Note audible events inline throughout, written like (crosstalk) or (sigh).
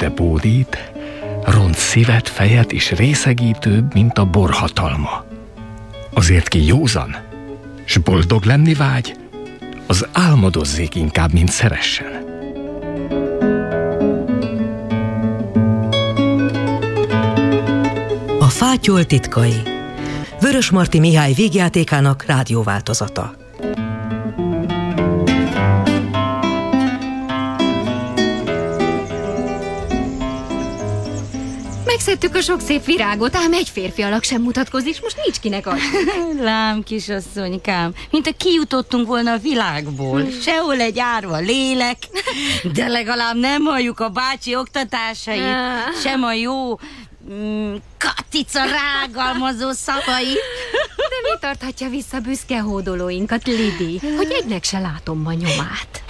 tőzsde bódít, ront szívet, fejet és részegítőbb, mint a borhatalma. Azért ki józan, s boldog lenni vágy, az álmodozzék inkább, mint szeressen. A fátyol titkai Vörös Marti Mihály végjátékának rádióváltozata. Megszedtük a sok szép virágot, ám egy férfi alak sem mutatkozik, és most nincs kinek adni. (laughs) Lám, kisasszonykám, mint a kijutottunk volna a világból. Sehol egy árva lélek, de legalább nem halljuk a bácsi oktatásait, sem a jó mm, katica rágalmazó szavait. De mi tarthatja vissza büszke hódolóinkat, Lidi, hogy egynek se látom ma nyomát?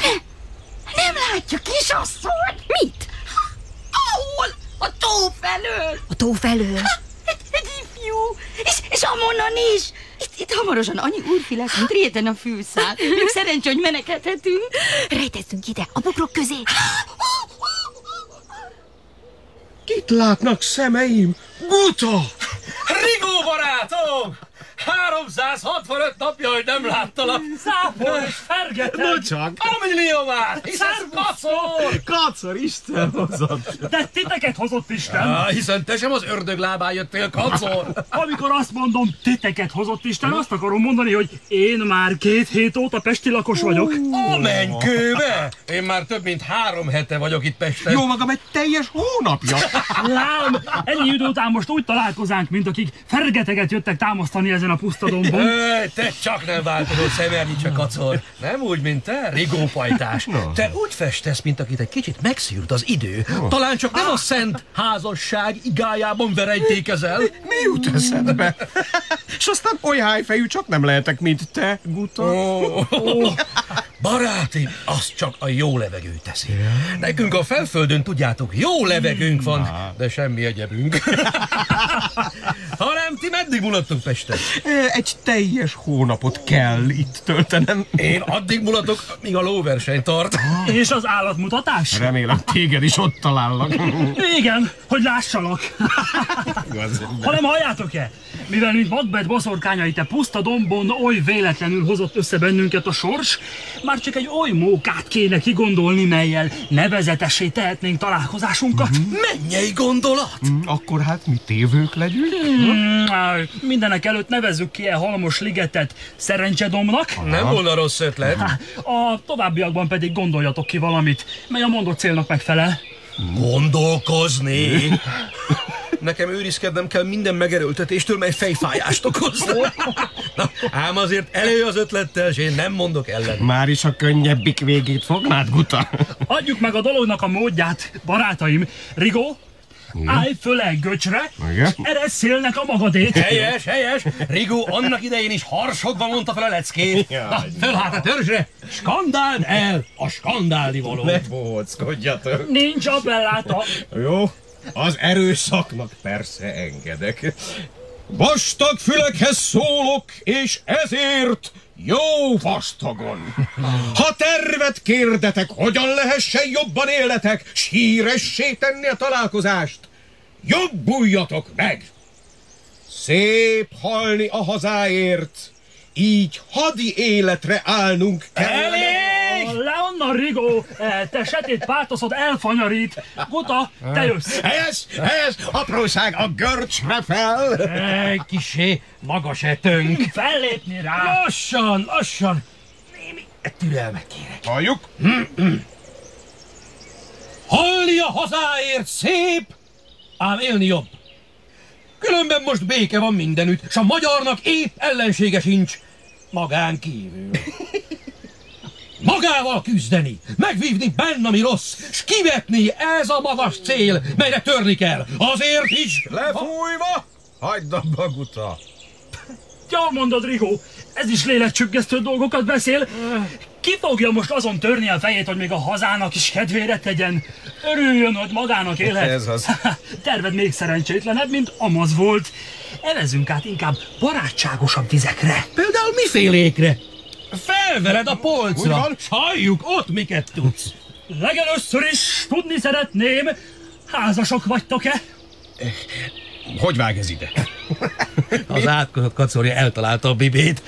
Nem látja, kisasszony? Mit? A tó felől. A tó felől? Egy, egy ifjú, és, és amonnan is. Itt, itt hamarosan annyi úrfi lesz, mint réten a fűszál. Még szerencsé, hogy menekedhetünk. Rejtettünk ide, a bokrok közé. Kit látnak szemeim? Guta! Rigó barátom! 365 napja, hogy nem láttalak. Szápol és fergetem. No csak. A millió már! Hiszen kacor! Kacor, Isten hozott. De titeket hozott Isten. Ah, hiszen te sem az ördög lábán jöttél, kacor. Amikor azt mondom, titeket hozott Isten, azt akarom mondani, hogy én már két hét óta pesti lakos vagyok. A mennykőbe! Én már több mint három hete vagyok itt Pesten. Jó magam egy teljes hónapja. Lám, ennyi idő után most úgy találkozánk, mint akik fergeteget jöttek támasztani ezen a pusztadomban. Ö, te csak nem változol szemernyi csak kacor. Nem úgy, mint te, rigópajtás. Te úgy festesz, mint akit egy kicsit megszűrt az idő. Talán csak nem a szent házasság igájában verejtékezel. Mi jut eszedbe? És aztán oly hájfejű csak nem lehetek, mint te, Guta. Ó, barátim, az csak a jó levegő teszi. Nekünk a felföldön, tudjátok, jó levegőnk van, de semmi egyebünk. (laughs) Ha nem, ti meddig mulattok Pesten? Egy teljes hónapot kell itt töltenem. Én addig mulatok, míg a lóverseny tart. És az állatmutatás? Remélem téged is ott talállak. Igen, hogy lássalak. Ha nem halljátok-e? Mivel, mint Macbeth boszorkányai, te puszta dombon oly véletlenül hozott össze bennünket a sors, már csak egy oly mókát kéne kigondolni, melyel nevezetessé tehetnénk találkozásunkat. Mennyei gondolat! Akkor hát mi tévők legyünk? Á, mindenek előtt nevezzük ki e halmos ligetet szerencsedomnak. Nem volna rossz ötlet. A továbbiakban pedig gondoljatok ki valamit, mely a mondott célnak megfelel. Gondolkozni? Nekem őrizkednem kell minden megerőltetéstől, mely fejfájást okoz. Na, ám azért elő az ötlettel, és én nem mondok ellen. Már is a könnyebbik végét fognád, Guta? Adjuk meg a dolognak a módját, barátaim. Rigó, állj föl egy göcsre, Igen. és szélnek a magadét. Helyes, helyes! Rigó annak idején is harsogva mondta fel a leckét. Na, föl hát a törzsre! Skandáld el a skandálni való. bohóckodjatok. Nincs appelláta. Jó, az erőszaknak persze engedek. Vastag fülekhez szólok, és ezért jó vastagon. Ha tervet kérdetek, hogyan lehessen jobban életek, síressé tenni a találkozást, jobbuljatok meg! Szép halni a hazáért, így hadi életre állnunk kell. Elég! Onnan, Rigó! Eh, Te setét pártoszod elfanyarít. Guta, te jössz. Helyes, helyes, apróság a görcsre fel! Egy kisé magas etőnk. Fellépni rá. Lassan, lassan. Némi türelmet kérek. Halljuk? Halni a hazáért szép, ám élni jobb. Különben most béke van mindenütt, s a magyarnak épp ellensége sincs, magán kívül. Magával küzdeni, megvívni benne, ami rossz, s kivetni ez a magas cél, melyre törni kell. Azért is... Lefújva? Hagyd abba, Guta! Jól mondod, Rigó, ez is lélekcsüggesztő dolgokat beszél. Ki fogja most azon törni a fejét, hogy még a hazának is kedvére tegyen? Örüljön, hogy magának élhet. Ez az. (laughs) Terved még szerencsétlenebb, mint amaz volt. Evezünk át inkább barátságosabb vizekre. Például mifélékre? Felvered a polcra, s halljuk ott miket tudsz. Legelőször is tudni szeretném, Házasok vagytok-e? Hogy vág ez ide? Az átkozott kacorja eltalálta a bibét.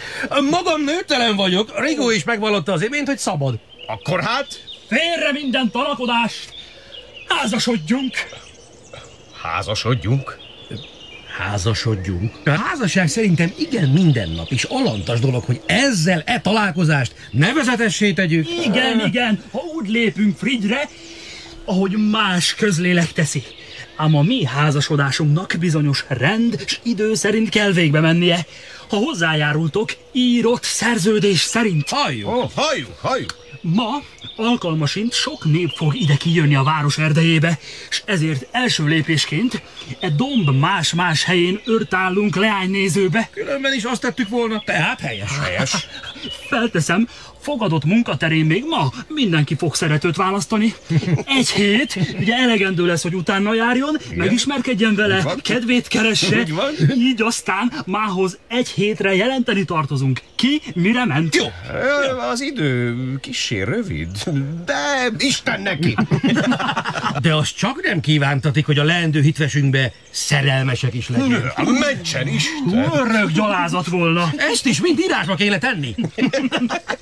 Magam nőtelen vagyok. Rigó is megvallotta az imént, hogy szabad. Akkor hát Félre minden tanakodást! Házasodjunk! házasodjunk. Házasodjunk. A házasság szerintem igen mindennap és alantas dolog, hogy ezzel e találkozást nevezetessé tegyük. Igen, igen, ha úgy lépünk Frigyre, ahogy más közlélek teszi. Ám a mi házasodásunknak bizonyos rend és idő szerint kell végbe mennie. Ha hozzájárultok, írott szerződés szerint. Halljuk. Oh, halljuk, halljuk. Ma alkalmasint sok nép fog ide kijönni a város erdejébe, és ezért első lépésként e domb más-más helyén örtállunk leánynézőbe. Különben is azt tettük volna. Tehát helyes. Helyes. (laughs) Felteszem, fogadott munkaterén még ma mindenki fog szeretőt választani. Egy hét, ugye elegendő lesz, hogy utána járjon, megismerkedjen vele, kedvét keresse, van. így aztán mához egy hétre jelenteni tartozunk. Ki mire ment? Jó. Az idő kissé rövid, de Isten neki. De azt csak nem kívántatik, hogy a leendő hitvesünkbe szerelmesek is legyenek. Mentsen Isten. Örök gyalázat volna. Ezt is mind írásba kéne tenni.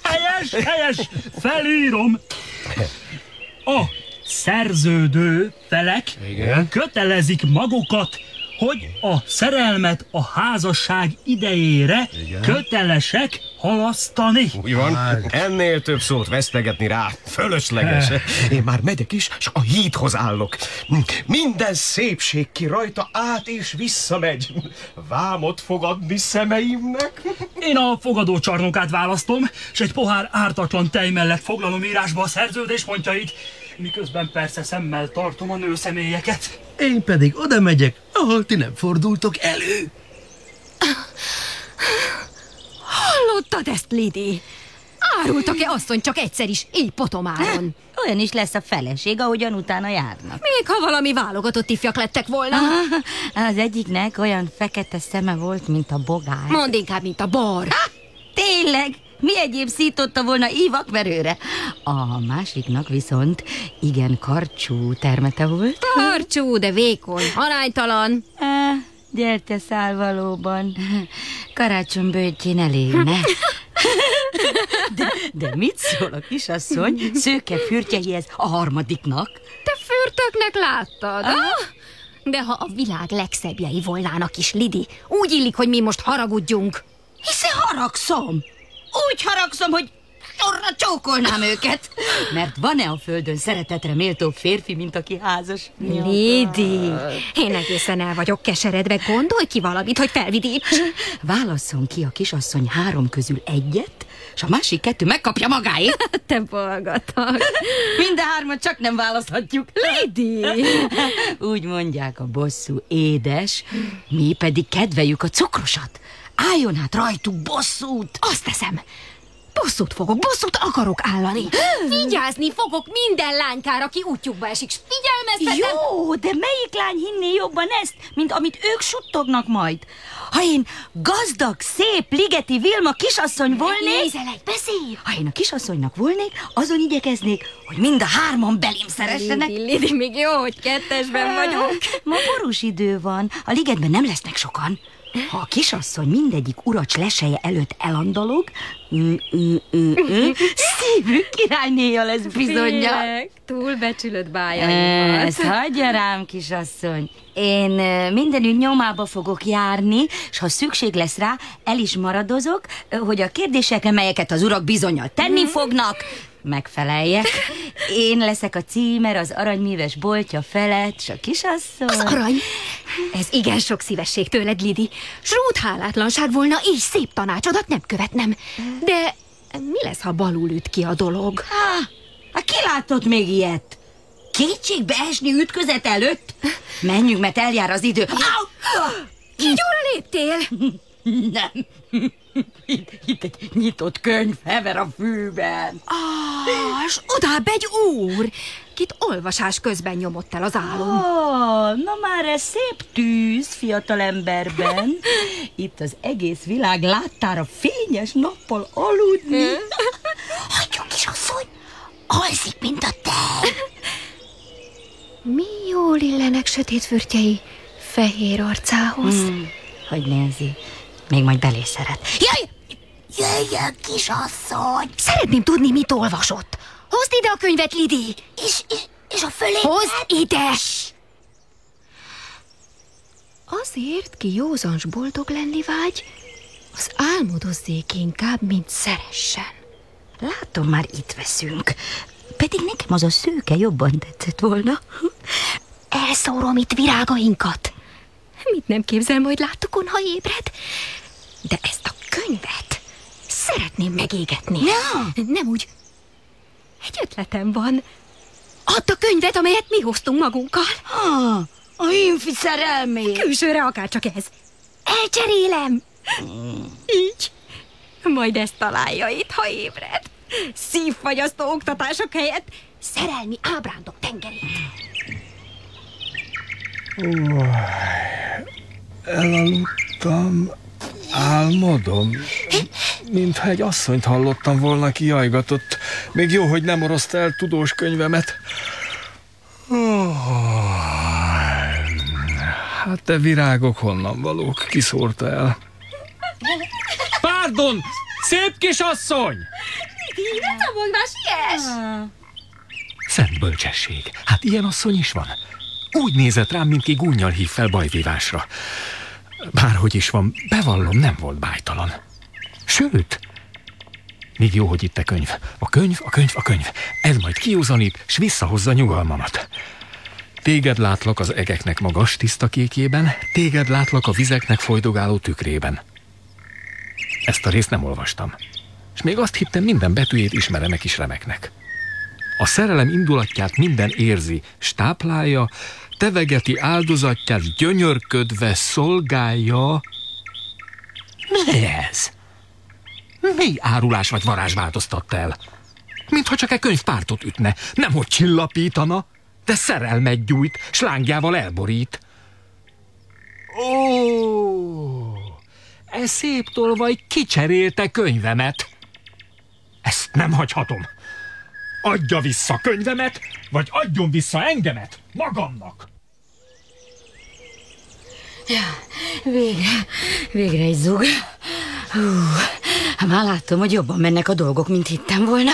Helyes, helyes, felírom. A szerződő felek Igen. kötelezik magukat, hogy a szerelmet a házasság idejére kötelesek halasztani. Úgy van, ennél több szót vesztegetni rá, fölösleges. Én már megyek is, és a hídhoz állok. Minden szépség ki rajta át és visszamegy. Vámot fogadni szemeimnek. Én a fogadó csarnokát választom, és egy pohár ártatlan tej mellett foglalom írásba a szerződés pontjait, miközben persze szemmel tartom a nőszemélyeket. Én pedig oda megyek, ahol ti nem fordultok elő. Hallottad ezt, Lidi? Árultak-e asszony csak egyszer is, így potomáron? Olyan is lesz a feleség, ahogyan utána járnak. Még ha valami válogatott ifjak lettek volna. Az egyiknek olyan fekete szeme volt, mint a bogály. Mondd inkább, mint a bar. Tényleg? Mi egyéb szította volna ívakverőre? A másiknak viszont igen karcsú termete volt. Karcsú, de vékony, aránytalan. Á, gyerte szál valóban. Karácsony bőtjén eléne. De, de mit szól a kisasszony szőke fürtjeihez a harmadiknak? Te fürtöknek láttad, ah? De ha a világ legszebbjei volnának is, Lidi, úgy illik, hogy mi most haragudjunk. Hiszen haragszom. Úgy haragszom, hogy sorra csókolnám őket. Mert van-e a földön szeretetre méltóbb férfi, mint aki házas? Lidi, én egészen el vagyok keseredve, gondolj ki valamit, hogy felvidíts. Válasszon ki a kisasszony három közül egyet, és a másik kettő megkapja magáét. (laughs) Te bolgatag. Mind a hármat csak nem választhatjuk. Lidi! (laughs) Úgy mondják a bosszú édes, mi pedig kedveljük a cukrosat. Álljon hát rajtuk bosszút! Azt teszem. Bosszút fogok, bosszút akarok állani. Vigyázni fogok minden lánykára, aki útjukba esik. s Figyelmeztetem. Jó, de melyik lány hinné jobban ezt, mint amit ők suttognak majd? Ha én gazdag, szép, ligeti Vilma kisasszony volnék... Nézelek, beszélj! Ha én a kisasszonynak volnék, azon igyekeznék, hogy mind a hárman belém szeressenek. Lidi, Lidi, még jó, hogy kettesben vagyunk. Ma borús idő van, a ligetben nem lesznek sokan. Ha a kisasszony mindegyik uracs leseje előtt elandalog, mm, mm, mm, szívük királynéja lesz bizonyja. Félek, túlbecsülöd bájaimat. Ezt hagyja rám, kisasszony. Én mindenütt nyomába fogok járni, és ha szükség lesz rá, el is maradozok, hogy a kérdésekre, melyeket az urak bizonyal tenni fognak, megfeleljek. (laughs) Én leszek a címer az aranymíves boltja felett, és a kisasszony... Az arany! Ez igen sok szívesség tőled, Lidi. Srút hálátlanság volna, így szép tanácsodat nem követnem. De mi lesz, ha balul üt ki a dolog? Há, hát ki látott még ilyet? Kétségbe esni ütközet előtt? Menjünk, mert eljár az idő. Kígyóra léptél? (laughs) Nem. Itt, itt egy nyitott könyv hever a fűben. Ah, és odább egy úr, kit olvasás közben nyomott el az álom. Oh, na már ez szép tűz fiatalemberben. (laughs) Itt az egész világ láttára fényes nappal aludni. (laughs) Hagyjon, kisasszony! Alszik, mint a te. Mi jól illenek sötét fürtjei fehér arcához. Hmm, hogy nézi, még majd belé szeret. Jaj! Jöjjön, kisasszony! Szeretném tudni, mit olvasott. Hozd ide a könyvet, Lidi! És, és, és a fölé... Hozd ide! Azért ki józans boldog lenni vágy, az álmodozzék inkább, mint szeressen. Látom, már itt veszünk. Pedig nekem az a szőke jobban tetszett volna. Elszórom itt virágainkat. Mit nem képzel majd látukon, ha ébred? De ezt a könyvet szeretném megégetni. Ja. Nem úgy. Egy ötletem van. Add a könyvet, amelyet mi hoztunk magunkkal. Ah, a himfi szerelmé. Külsőre akár csak ez. Elcserélem. Így. Majd ezt találja itt, ha ébred. Szívfagyasztó oktatások helyett szerelmi ábrándok tengerét. Elaludtam, álmodom. Mintha egy asszonyt hallottam volna, ki jajgatott. Még jó, hogy nem oroszt el tudós könyvemet. Oh, hát te virágok honnan valók? Ki szórta el? Pardon! Szép kisasszony! Ne szabolj már, siess! Szent bölcsesség. Hát ilyen asszony is van. Úgy nézett rám, mint ki gúnyal hív fel bajvívásra. Bárhogy is van, bevallom, nem volt bájtalan. Sőt, még jó, hogy itt a könyv. A könyv, a könyv, a könyv. Ez majd kiúzanít, s visszahozza nyugalmamat. Téged látlak az egeknek magas, tiszta kékében, téged látlak a vizeknek folydogáló tükrében. Ezt a részt nem olvastam. És még azt hittem, minden betűjét ismeremek is remeknek. A szerelem indulatját minden érzi, stáplálja, tevegeti áldozatját gyönyörködve szolgálja. Mi ez? Mi árulás vagy varázs változtatta el? Mintha csak egy könyv pártot ütne, nem hogy csillapítana, de szerelmet gyújt, slángjával elborít. Ó, ez szép tolvaj kicserélte könyvemet. Ezt nem hagyhatom. Adja vissza könyvemet, vagy adjon vissza engemet magamnak. Végre, végre egy zug. Hú, már láttam, hogy jobban mennek a dolgok, mint hittem volna.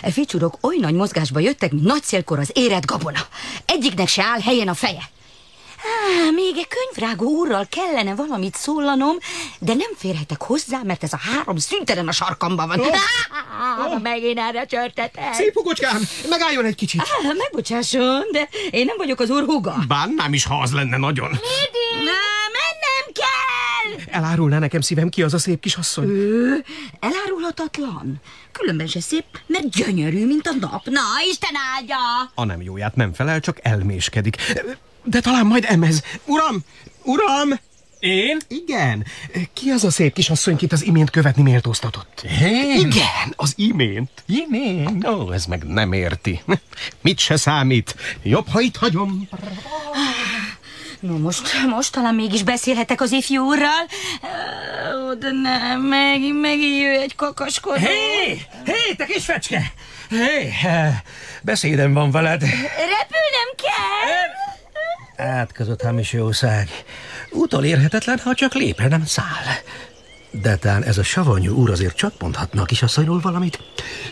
E ficsurok oly nagy mozgásba jöttek, mint nagy szélkor az érett gabona. Egyiknek se áll helyen a feje. Á, még egy könyvrágó úrral kellene valamit szóllanom, de nem férhetek hozzá, mert ez a három szüntelen a sarkamban van. Oh. Megint erre csörtetek. Szép hugocskám, megálljon egy kicsit. Á, Megbocsásson, de én nem vagyok az úr huga. Bánnám is, ha az lenne nagyon. Na, mennem kell! Elárulná nekem szívem, ki az a szép kisasszony? Ő elárulhatatlan. Különben se szép, mert gyönyörű, mint a nap. Na, Isten áldja! A nem jóját nem felel, csak elméskedik. De talán majd emez. Uram! Uram! Én? Igen. Ki az a szép kisasszony, kit az imént követni méltóztatott? Én? Igen, az imént. Imént? Ó, ez meg nem érti. Mit se számít. Jobb, ha itt hagyom. No, most, most talán mégis beszélhetek az ifjú úrral. Ó, de nem, megint, megint jöjj egy kakaskodó. Hé! Hé, te kis fecske! Hé, beszédem van veled. Repülnem kell! Átkozott hamis jószág. Utolérhetetlen, ha csak lépre nem száll. De talán ez a savanyú úr azért csak mondhatna a kisasszonyról valamit.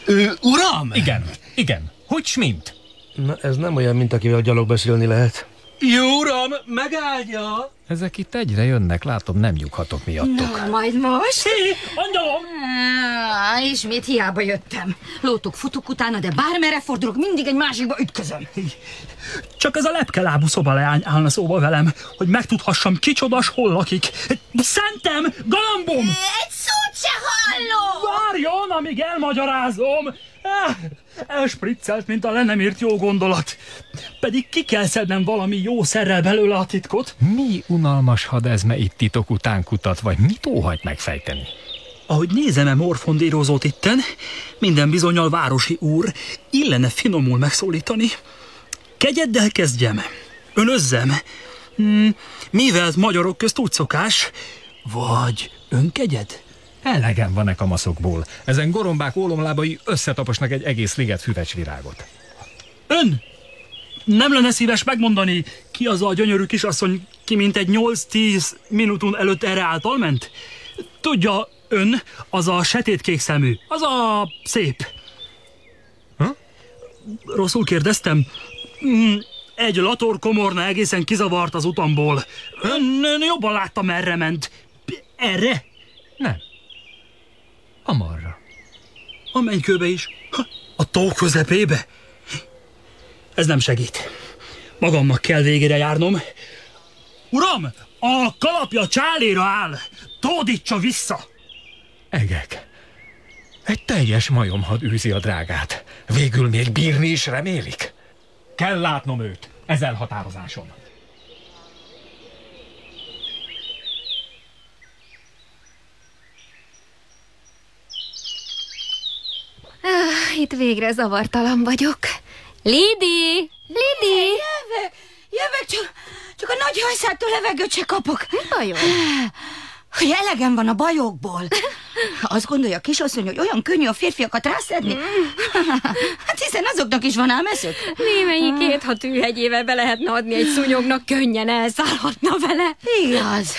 Ő, uram! Igen, igen. Hogy mint? Na, ez nem olyan, mint akivel gyalog beszélni lehet. Jó, uram, megáldja! Ezek itt egyre jönnek, látom, nem nyughatok miattok. Na, majd most. Angyalom! Á, ismét hiába jöttem. Lótok, futok utána, de bármerre fordulok, mindig egy másikba ütközöm. Csak ez a lepkelábú szobaleány állna szóba velem, hogy megtudhassam, kicsodas hol lakik. Szentem, galambom! Egy szót se hallom! Várjon, amíg elmagyarázom! Elspriccelt, mint a le nem írt jó gondolat. Pedig ki kell szednem valami jó szerrel belőle a titkot. Mi unalmas hadezme itt titok után kutat, vagy mit óhajt megfejteni? Ahogy nézem-e morfondírozót itten, minden bizonyal városi úr, illene finomul megszólítani. Kegyeddel kezdjem, önözzem, hmm, mivel magyarok közt úgy szokás, vagy önkegyed? Elegem van-e kamaszokból. Ezen gorombák ólomlábai összetaposnak egy egész liget füvecsvirágot. Ön! Nem lenne szíves megmondani, ki az a gyönyörű kisasszony, ki mint egy 8-10 minutun előtt erre által ment? Tudja, ön, az a sötétkék szemű, az a szép. Ha? Rosszul kérdeztem? Mm, egy lator komorna egészen kizavart az utamból. Ön, ön jobban látta, merre ment. Erre? Nem. Amarra. A mennykőbe is. A tó közepébe? Ez nem segít. Magamnak kell végére járnom. Uram, a kalapja csáléra áll. Tódítsa vissza! Egek. Egy teljes majomhad űzi a drágát. Végül még bírni is remélik? Kell látnom őt. Ez elhatározásom. Ah, itt végre zavartalan vagyok. Lidi! Lidi! Jövök, jövök, csak, csak a nagy hajszától levegőt se kapok. Mi bajod? Hogy elegem van a bajokból. Azt gondolja a kisasszony, hogy olyan könnyű a férfiakat rászedni? Hát hiszen azoknak is van ám eszük. Némelyikét, ha tűhegyével be lehetne adni egy szúnyognak, könnyen elszállhatna vele. Igaz.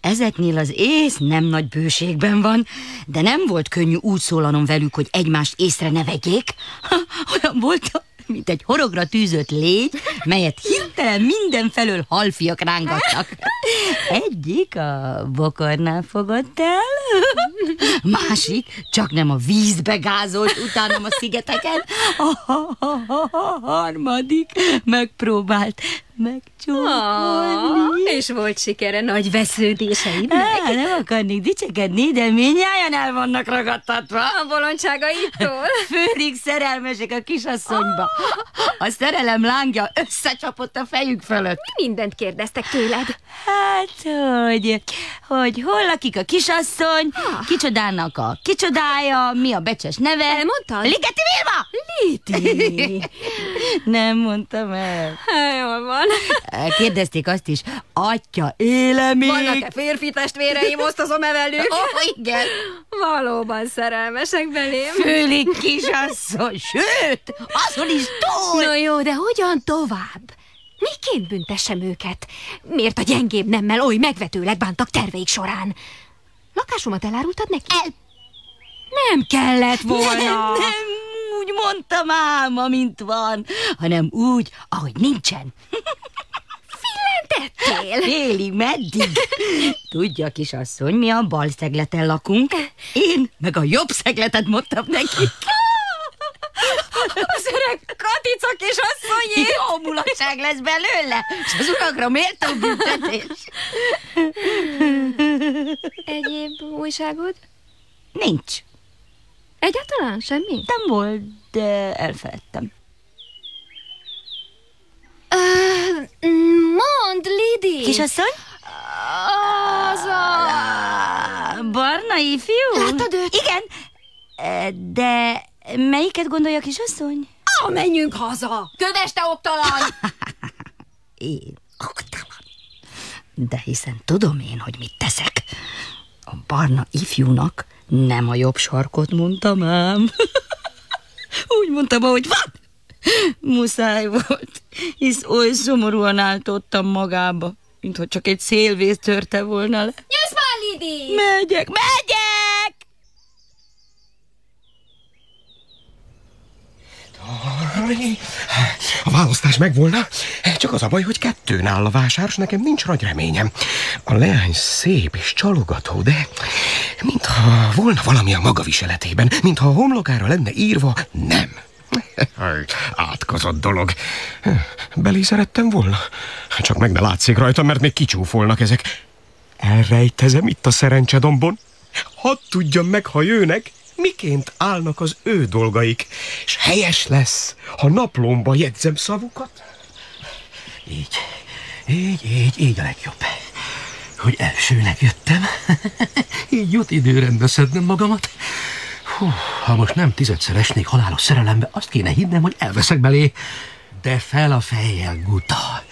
Ezeknél az ész nem nagy bőségben van, de nem volt könnyű úgy szólanom velük, hogy egymást észre ne vegyék. (laughs) Olyan volt, mint egy horogra tűzött légy, melyet hirtelen mindenfelől halfiak rángattak. Egyik a bokornál fogott el, másik csak nem a vízbe gázolt utánam a szigeteken, a harmadik megpróbált megcsókolni. Ah, és volt sikere nagy vesződéseidnek. Á, nem akarnék dicsekedni, de minnyáján el vannak ragadtatva. A bolondságaitól. (laughs) Főleg szerelmesek a kisasszonyba. A szerelem lángja összecsapott a fejük fölött. Mindent kérdeztek tőled. Hát, hogy, hogy hol lakik a kisasszony, kicsodának a kicsodája, mi a becses neve. Elmondtad? Ligeti Vilma! Lidi. (laughs) Nem mondtam el. Hát, Jól van. (laughs) Kérdezték azt is, atya, éle még? Vannak-e férfi testvéreim, osztozom -e velük? (laughs) Oh, igen. Valóban szerelmesek belém. Főleg kisasszony, sőt, azon is túl. No jó, de hogyan tovább? Miként büntessem őket? Miért a gyengébb nemmel oly megvetőleg bántak terveik során? Lakásomat elárultad neki? El... Nem kellett volna. Nem, nem úgy mondtam ám, amint van, hanem úgy, ahogy nincsen. (laughs) Tettél. Félig meddig. Tudja, kisasszony, mi a bal szegleten lakunk. Én meg a jobb szegletet mondtam neki. Az öreg Katica kisasszonyé. Jó mulatság lesz belőle, és az urakra méltó büntetés. Egyéb újságod? Nincs. Egyáltalán semmi? Nem volt, de elfeledtem. Uh, mondd, Lidi! Kisasszony? Az a... Barna ifjú? Láttad őt? Igen, de melyiket gondolja kisasszony? Ah, menjünk haza! Köves te oktalan! (laughs) Én oktalan. De hiszen tudom én, hogy mit teszek. A barna ifjúnak nem a jobb sarkot mondtam ám. (laughs) Úgy mondtam, ahogy van. Muszáj volt, hisz oly szomorúan áltottam magába, mint hogy csak egy szélvész törte volna le. Jössz már, Lidi! Megyek, megyek! A választás megvolna, csak az a baj, hogy kettőn áll a vásár, nekem nincs nagy reményem. A leány szép és csalogató, de mintha volna valami a maga viseletében, mintha a homlokára lenne írva nem. Átkozott dolog. Belé szerettem volna. Csak meg ne látszik rajta, mert még kicsúfolnak ezek. Elrejtezem itt a szerencsedombon. Hadd tudjam meg, ha jönnek, miként állnak az ő dolgaik, és helyes lesz, ha naplomba jegyzem szavukat. Így, így, így, így a legjobb. Hogy elsőnek jöttem. (laughs) így jut időrendbe szednem magamat. Hú, ha most nem tizedszer esnék halálos szerelembe, azt kéne hinnem, hogy elveszek belé. De fel a fejjel, Guta.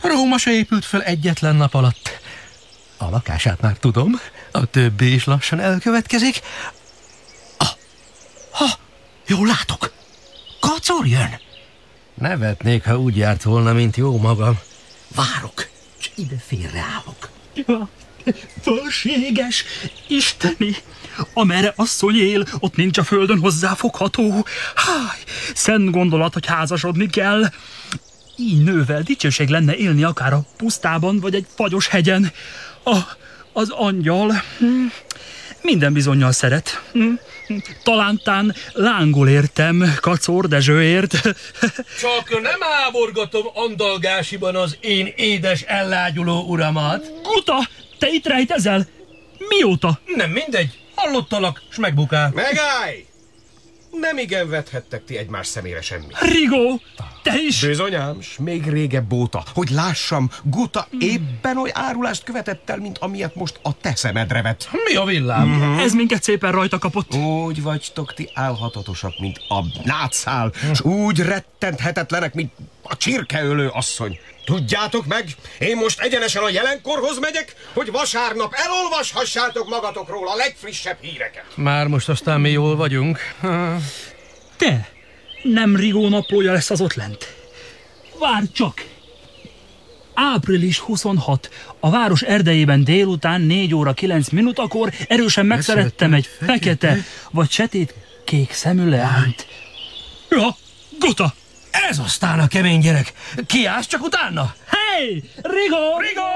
Róma se épült fel egyetlen nap alatt. A lakását már tudom, a többi is lassan elkövetkezik. Ha, jól látok, kacor jön. Nevetnék, ha úgy járt volna, mint jó magam. Várok, és ide félreállok. Ja, fölséges, isteni, amerre asszony él, ott nincs a földön hozzáfogható. Háj, szent gondolat, hogy házasodni kell. Így nővel dicsőség lenne élni akár a pusztában, vagy egy fagyos hegyen. A, az angyal hm, minden bizonyal szeret. Hm, Talántán lángol értem, kacor Dezsőért. (laughs) Csak nem áborgatom andalgásiban az én édes ellágyuló uramat. Guta, te itt rejtezel? Mióta? Nem mindegy, hallottalak, s megbukál. Megállj! Nem igen vethettek ti egymás szemére semmit. Rigó, te is? Bizonyám, s még régebb óta, hogy lássam, Guta éppen oly árulást követett el, mint amilyet most a te szemedre vett. Mi a villám? Ez minket szépen rajta kapott. Úgy vagytok ti álhatatosak, mint a nátszál, s úgy rettenthetetlenek, mint a csirkeölő asszony. Tudjátok meg, én most egyenesen a jelenkorhoz megyek, hogy vasárnap elolvashassátok magatokról a legfrissebb híreket. Már most aztán mi jól vagyunk. Te, nem Rigó naplója lesz az ott lent. Várj csak! Április 26. A város erdejében délután 4 óra 9 minutakor erősen megszerettem egy fekete vagy setét kék szemű leányt. Ja, Gota! Ez aztán a kemény gyerek. Kiállsz csak utána? Hey! Rigó! Rigó!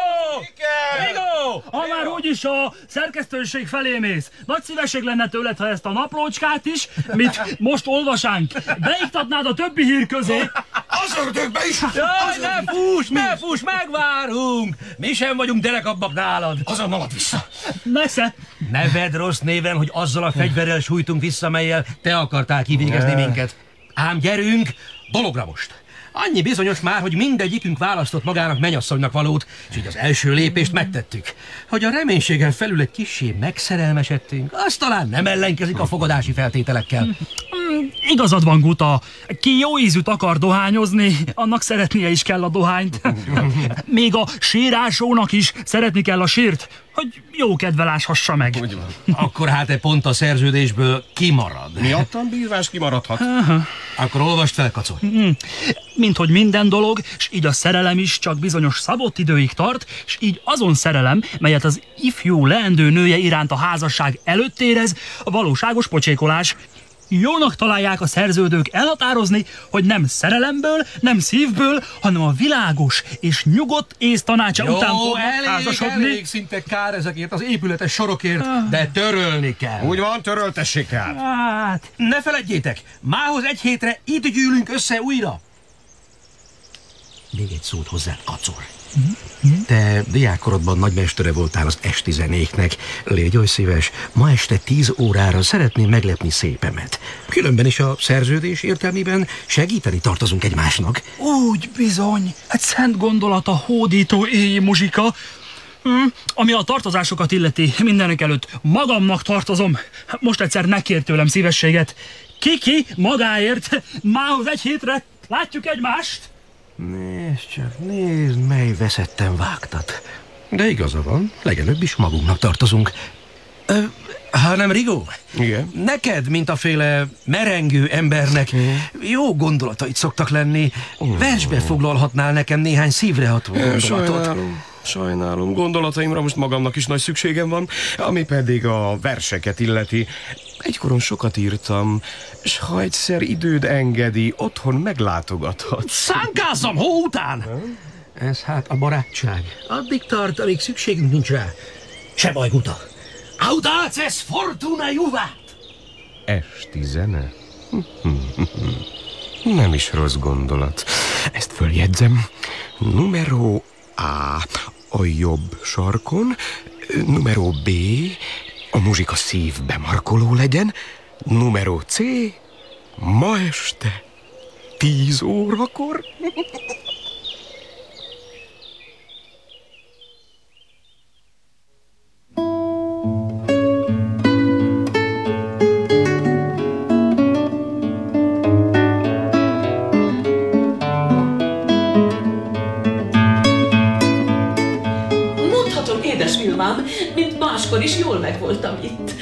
Rigó! Ha már úgyis a szerkesztőség felé mész, nagy szívesség lenne tőled, ha ezt a naplócskát is, mit most olvasánk, beiktatnád a többi hír közé. Az ördögbe is! Jaj, ne fuss, ne fuss, megvárunk! Mi sem vagyunk derekabbak nálad. Azonnal ad vissza. Nesze! Ne vedd rossz néven, hogy azzal a fegyverrel sújtunk vissza, melyel te akartál kivégezni minket. Ám gyerünk, dologra most. Annyi bizonyos már, hogy mindegyikünk választott magának mennyasszonynak valót, és így az első lépést megtettük. Hogy a reménységen felül egy kissé megszerelmesedtünk, az talán nem ellenkezik a fogadási feltételekkel. Igazad van, Guta. Ki jó ízűt akar dohányozni, annak szeretnie is kell a dohányt. (laughs) Még a sírásónak is szeretni kell a sírt, hogy jó kedve láshassa meg. Akkor hát egy pont a szerződésből kimarad. Miattam bírvás kimaradhat. Akkor olvast fel, kacor. Mint hogy minden dolog, és így a szerelem is csak bizonyos szabott időig tart, és így azon szerelem, melyet az ifjú leendő nője iránt a házasság előtt érez, a valóságos pocsékolás. Jónak találják a szerződők elhatározni, hogy nem szerelemből, nem szívből, hanem a világos és nyugodt ész tanácsa Jó, után elég, házasodni. elég, szinte kár ezekért az épületes sorokért, de törölni kell. Úgy van, töröltessék el. Hát, Ne feledjétek, mához egy hétre itt gyűlünk össze újra. Még egy szót hozzá, kacor. Te diákkorodban nagymestere voltál az esti zenéknek. Légy oly szíves, ma este tíz órára szeretném meglepni szépemet. Különben is a szerződés értelmében segíteni tartozunk egymásnak. úgy bizony, egy szent gondolat a hódító éjjé muzsika, Hm, ami a tartozásokat illeti, mindenek előtt magamnak tartozom. Most egyszer ne kér tőlem szívességet. Kiki, magáért, (laughs) mához egy hétre látjuk egymást. Nézd csak, nézd, mely veszetten vágtat. De igaza van, legelőbb is magunknak tartozunk. Ö, hanem Rigó, Igen. neked, mint a féle merengő embernek jó gondolatait szoktak lenni. Versbe foglalhatnál nekem néhány szívreható gondolatot. Sajnálom, sajnálom. Gondolataimra most magamnak is nagy szükségem van, ami pedig a verseket illeti. Egykoron sokat írtam, és ha egyszer időd engedi, otthon meglátogathatsz. Szánkázzam hó után! Ez hát a barátság. Addig tart, amíg szükségünk nincs rá. Se baj, Guta. Audaces fortuna juvat! Esti zene? Nem is rossz gondolat. Ezt följegyzem. Numero A a jobb sarkon, numero B a muzsika szívbe markoló legyen, numero C ma este tíz órakor. Máskor is jól megvoltam itt.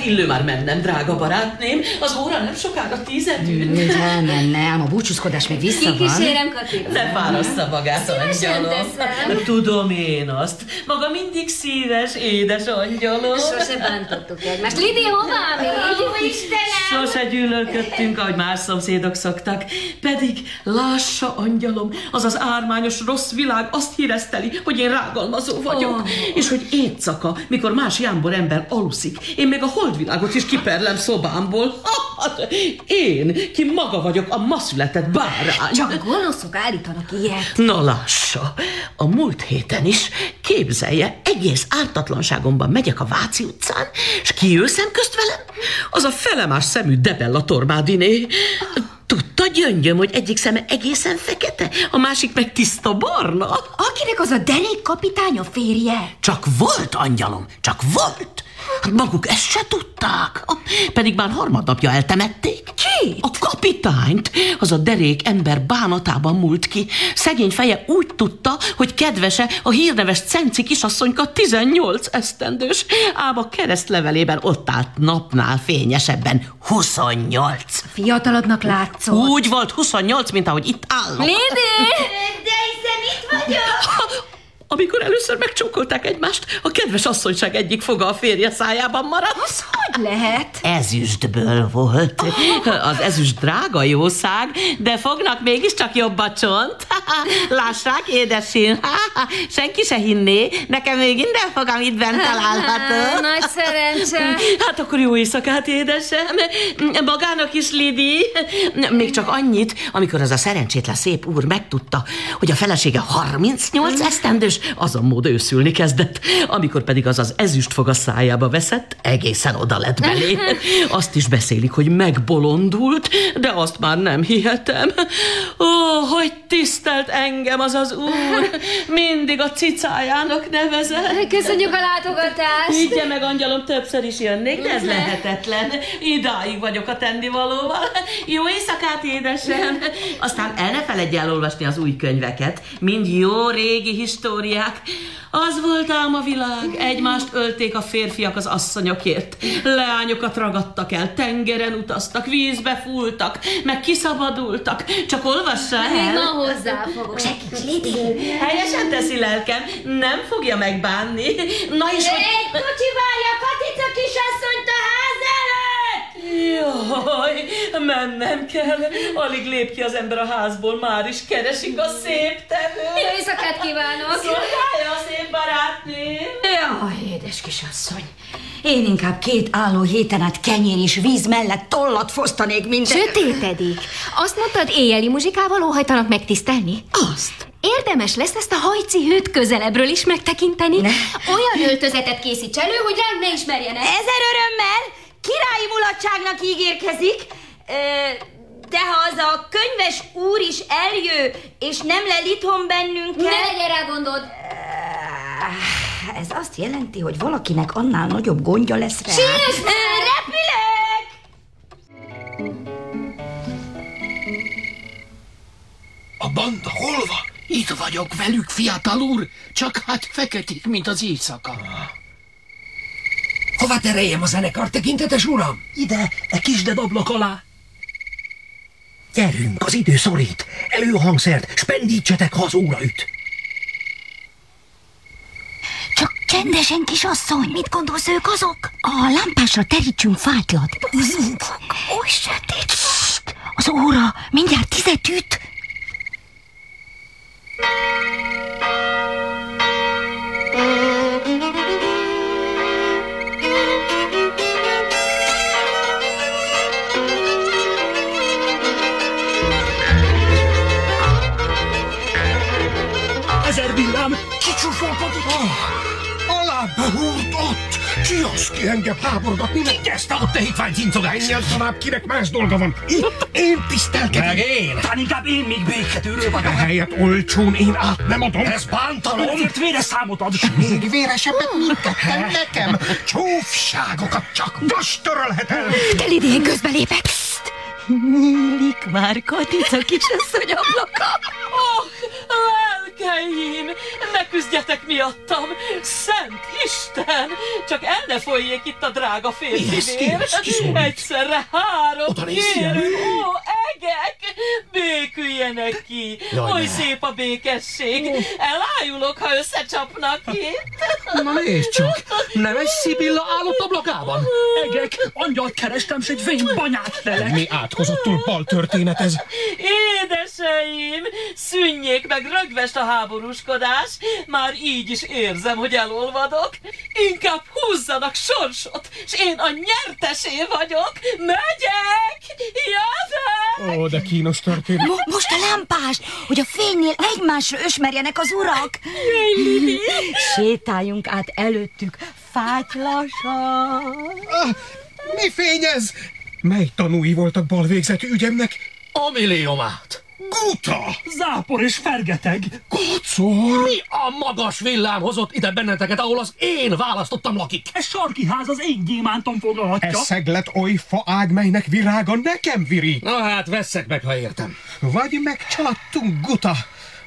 Hát illő már mennem, drága barátném. Az óra nem sokára tizedűn. Úgy elmenne, ám a búcsúzkodás még vissza van. Kikísérem Katit. Ne fárassza magát, angyalom. Tudom én azt. Maga mindig szíves, édes angyalom. Sose bántottuk egymást. Lidi, hová még? Jó Istenem! Sose gyűlölködtünk, ahogy más szomszédok szoktak. Pedig lássa, angyalom, az az ármányos rossz világ azt híreszteli, hogy én rágalmazó vagyok. Oh. És hogy éjszaka, mikor más jámbor ember aluszik, én még a holdvilágot is kiperlem szobámból. Én, ki maga vagyok a ma született bárány. Csak gonoszok állítanak ilyet. Na lássa, a múlt héten is, képzelje, egész ártatlanságomban megyek a Váci utcán, és ki ül szemközt velem? Az a felemás szemű Debella Tormádiné. Tudta gyöngyöm, hogy egyik szeme egészen fekete, a másik meg tiszta barna. Akinek az a derék kapitány a férje? Csak volt, angyalom, csak volt. Hát maguk ezt se tudták. Pedig már harmadnapja eltemették. Ki? A kapitányt. Az a derék ember bánatában múlt ki. Szegény feje úgy tudta, hogy kedvese a hírneves Cenci kisasszonyka 18 esztendős, ám a keresztlevelében ott állt napnál fényesebben 28. Fiatalabbnak látszol. Úgy volt 28, mint ahogy itt állok. Lidi! De hiszen itt vagyok! Amikor először megcsókolták egymást, a kedves asszonyság egyik foga a férje szájában maradt. Az hogy lehet? Ezüstből volt. Az ezüst drága jószág, de fognak mégiscsak jobb a csont. (laughs) Lássák, édesén, (laughs) senki se hinné, nekem még minden fogam itt bent található. (laughs) Nagy szerencse. Hát akkor jó éjszakát, édesem. Magának is, Lidi. Még csak annyit, amikor az a szerencsétlen szép úr megtudta, hogy a felesége 38 esztendős, azon mód őszülni kezdett. Amikor pedig az az ezüst fog a szájába veszett, egészen oda lett belé. (laughs) Azt is beszélik, hogy megbolondult, de azt már nem hihetem. Ó, hogy tisztelt engem az az úr. Mindig a cicájának nevezett. Köszönjük a látogatást. Higgye meg, angyalom, többször is jönnék, de ez lehetetlen. Idáig vagyok a tennivalóval. Jó éjszakát, édesem! Aztán el ne feledj elolvasni az új könyveket, mind jó régi históriák. Az volt ám a világ, egymást ölték a férfiak az asszonyokért. Leányokat ragadtak el, tengeren utaztak, vízbe fúltak, meg kiszabadultak. Csak olvassa el. Még ma hozzáfogok. Segíts, Lidi. Helyesen teszi lelkem, nem fogja megbánni. Na és hogy... Egy kocsi várja Katica kisasszonyt a ház előtt! Jaj, mennem kell. Alig lép ki az ember a házból, már is keresik a szép tevőt. Jó éjszakát kívánok! Szolgálja a szép barátném. Jaj, édes kisasszony. Én inkább két álló héten át kenyér és víz mellett tollat fosztanék, mint... Sötétedik. Azt mondtad, éjjeli muzsikával óhajtanak megtisztelni? Azt. Érdemes lesz ezt a hajci hőt közelebbről is megtekinteni. Ne. Olyan öltözetet készíts elő, hogy ránk ne ismerjenek. Ezer örömmel királyi mulatságnak ígérkezik, de ha az a könyves úr is eljő, és nem lel itthon bennünket... Ne legyen rá gondod. Ez azt jelenti, hogy valakinek annál nagyobb gondja lesz rá. Sírsz Ö, Repülök! A banda hol van? Itt vagyok velük, fiatal úr, csak hát feketik, mint az éjszaka. Hova tereljem a zenekar, tekintetes uram? Ide, e kisded ablak alá. Gyerünk, az idő szorít. Elő a hangszert, spendítsetek, ha az óra üt. Csak csendesen, kisasszony, mit gondolsz ők azok? A lámpásra terítsünk fátylat. Oly sötét. Az óra mindjárt tizet üt. Kicsúfolkodik. Alá behúrt ott! Ki az, ki engem háborgatni? Ki Kezdte ott a hitvány cincogás. Menjen tovább, kinek más dolga van. Itt én tisztelkedem. Meg én. Talán inkább én még béketűrő vagyok. Ehelyett olcsón én át nem adom. Ez bántalom. Ezért véres számot ad. Még véresebbet mit tettem nekem? Csúfságokat csak most törölhet el. De Lidén közbelépek. Nyílik már Katica kisasszony ablaka. Gyerekeim, ne küzdjetek miattam! Szent Isten! Csak el ne folyjék itt a drága? Ki szól? Egyszerre három, kérem! Ó, egek! Béküljenek ki! Jaj, Oly ne. szép a békesség! Elájulok, ha összecsapnak itt! Na nézd csak, nem egy Szibilla állott ablakában? Egek, angyalt kerestem, s egy vén banyát lelek. Mi átkozottul bal történet ez? Édeseim, szűnjék meg rögvest a háborúskodás, már így is érzem, hogy elolvadok. Inkább húzzanak sorsot, s én a nyertesé vagyok. Megyek! Jövök! Ó, de kínos történet. Mo- most a lámpást, hogy a fénynél egymásra ösmerjenek az urak. Sétáljunk át előttük, fátylasan. Ah, mi fény ez? Mely tanúi voltak bal végzetű ügyemnek? A milliómát. Guta! Zápor és fergeteg. Kocor! Mi a magas villám hozott ide benneteket, ahol az én választottam lakik? Ez sarki ház az én gyémántom foglalhatja. Ez szeglet oly faág, melynek virága nekem viri. Na hát, vesszek meg, ha értem. Vagy megcsaladtunk, Guta,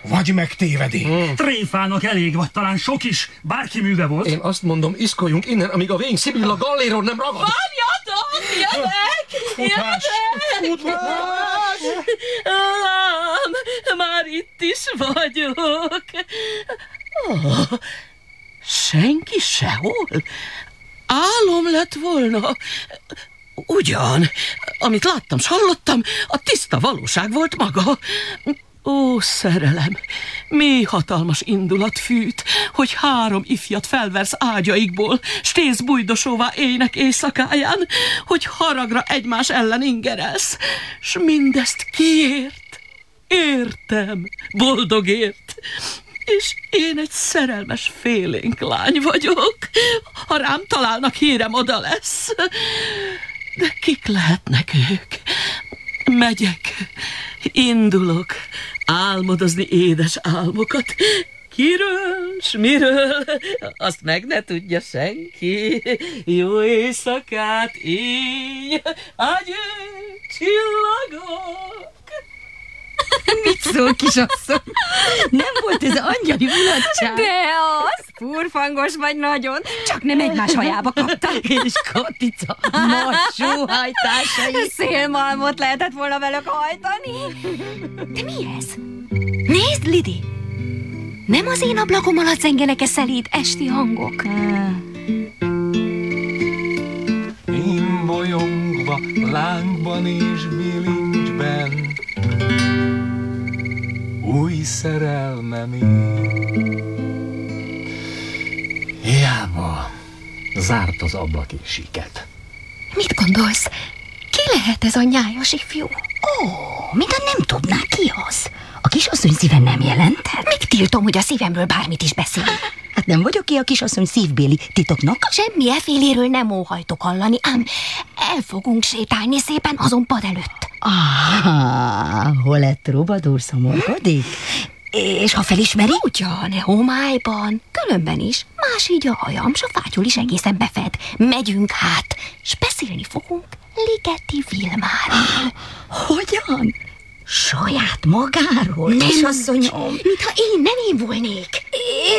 vagy megtévedés. Hmm. Tréfának elég, vagy talán sok is. Bárki műve volt. Én azt mondom, iszkoljunk innen, amíg a vén Szibilla galléron nem ragad. Várjatok! Jövök! Futás! Jövök! Lám, már itt is vagyok. Oh, senki sehol? Álom lett volna. Ugyan, amit láttam, s hallottam, a tiszta valóság volt maga. Ó, szerelem, mély hatalmas indulat fűt, hogy három ifjat felversz ágyaikból, s tész bujdosóvá éjnek éjszakáján, hogy haragra egymás ellen ingerelsz, s mindezt kiért? Értem, boldogért. És én egy szerelmes félénk lány vagyok. Ha rám találnak, hírem oda lesz. De kik lehetnek ők? Megyek, indulok, álmodozni édes álmokat. Kiről, s miről, azt meg ne tudja senki. Jó éjszakát, így, agyő, csillagok. Mit szól, kisasszony? Nem volt ez angyali mulatság? De az, furfangos vagy nagyon, csak nem egymás hajába kaptak. És Katica, nagy sóhajtásai. Szélmalmot lehetett volna velük hajtani. De mi ez? Nézd, Lidi! Nem az én ablakom alatt zengenek-e szelíd esti hangok? Én bolyongva, lángban és bilincsben Új szerelmem Hiába zárt az ablak és siket. Mit gondolsz? Ki lehet ez a nyájas ifjú? Ó, mintha nem tudná ki az. A kisasszony szíve nem jelentett. Megtiltom, hogy a szívemről bármit is beszél. Hát nem vagyok ki a kisasszony szívbéli titoknak? Semmi eféléről nem óhajtok hallani, ám el fogunk sétálni szépen azon pad előtt. Ah, hol egy trubadúr szomorkodik? És ha felismeri? Ugyan, homályban, különben is. Más így a hajam, s a fátyol is egészen befed. Megyünk hát, s beszélni fogunk Ligeti Vilmáról. Hogyan? Saját magáról, Nem, kisasszonyom? Mintha én nem én volnék.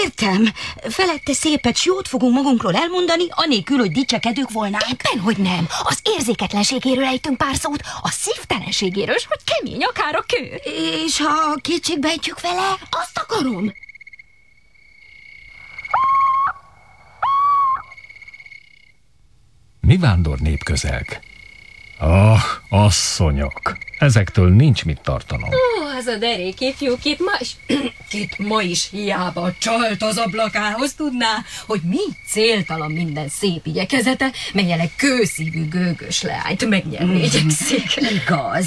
Értem. Felette szépet, s jót fogunk magunkról elmondani, anélkül, hogy dicsekedők volnánk. Éppen, hogy nem. Az érzéketlenségéről ejtünk pár szót, a szívtelenségéről, s hogy kemény akár a kő. És ha kétségbe ejtjük vele? Azt akarom. Mi vándor nép? Ah, asszonyok, ezektől nincs mit tartanom. Ó, az a derék ifjú, kit ma is, (clears throat) kit ma is hiába csalt az ablakához, tudná, hogy mi céltalan minden szép igyekezete, melyel egy kőszívű gőgös leányt megnyerni igyekszik. Igaz.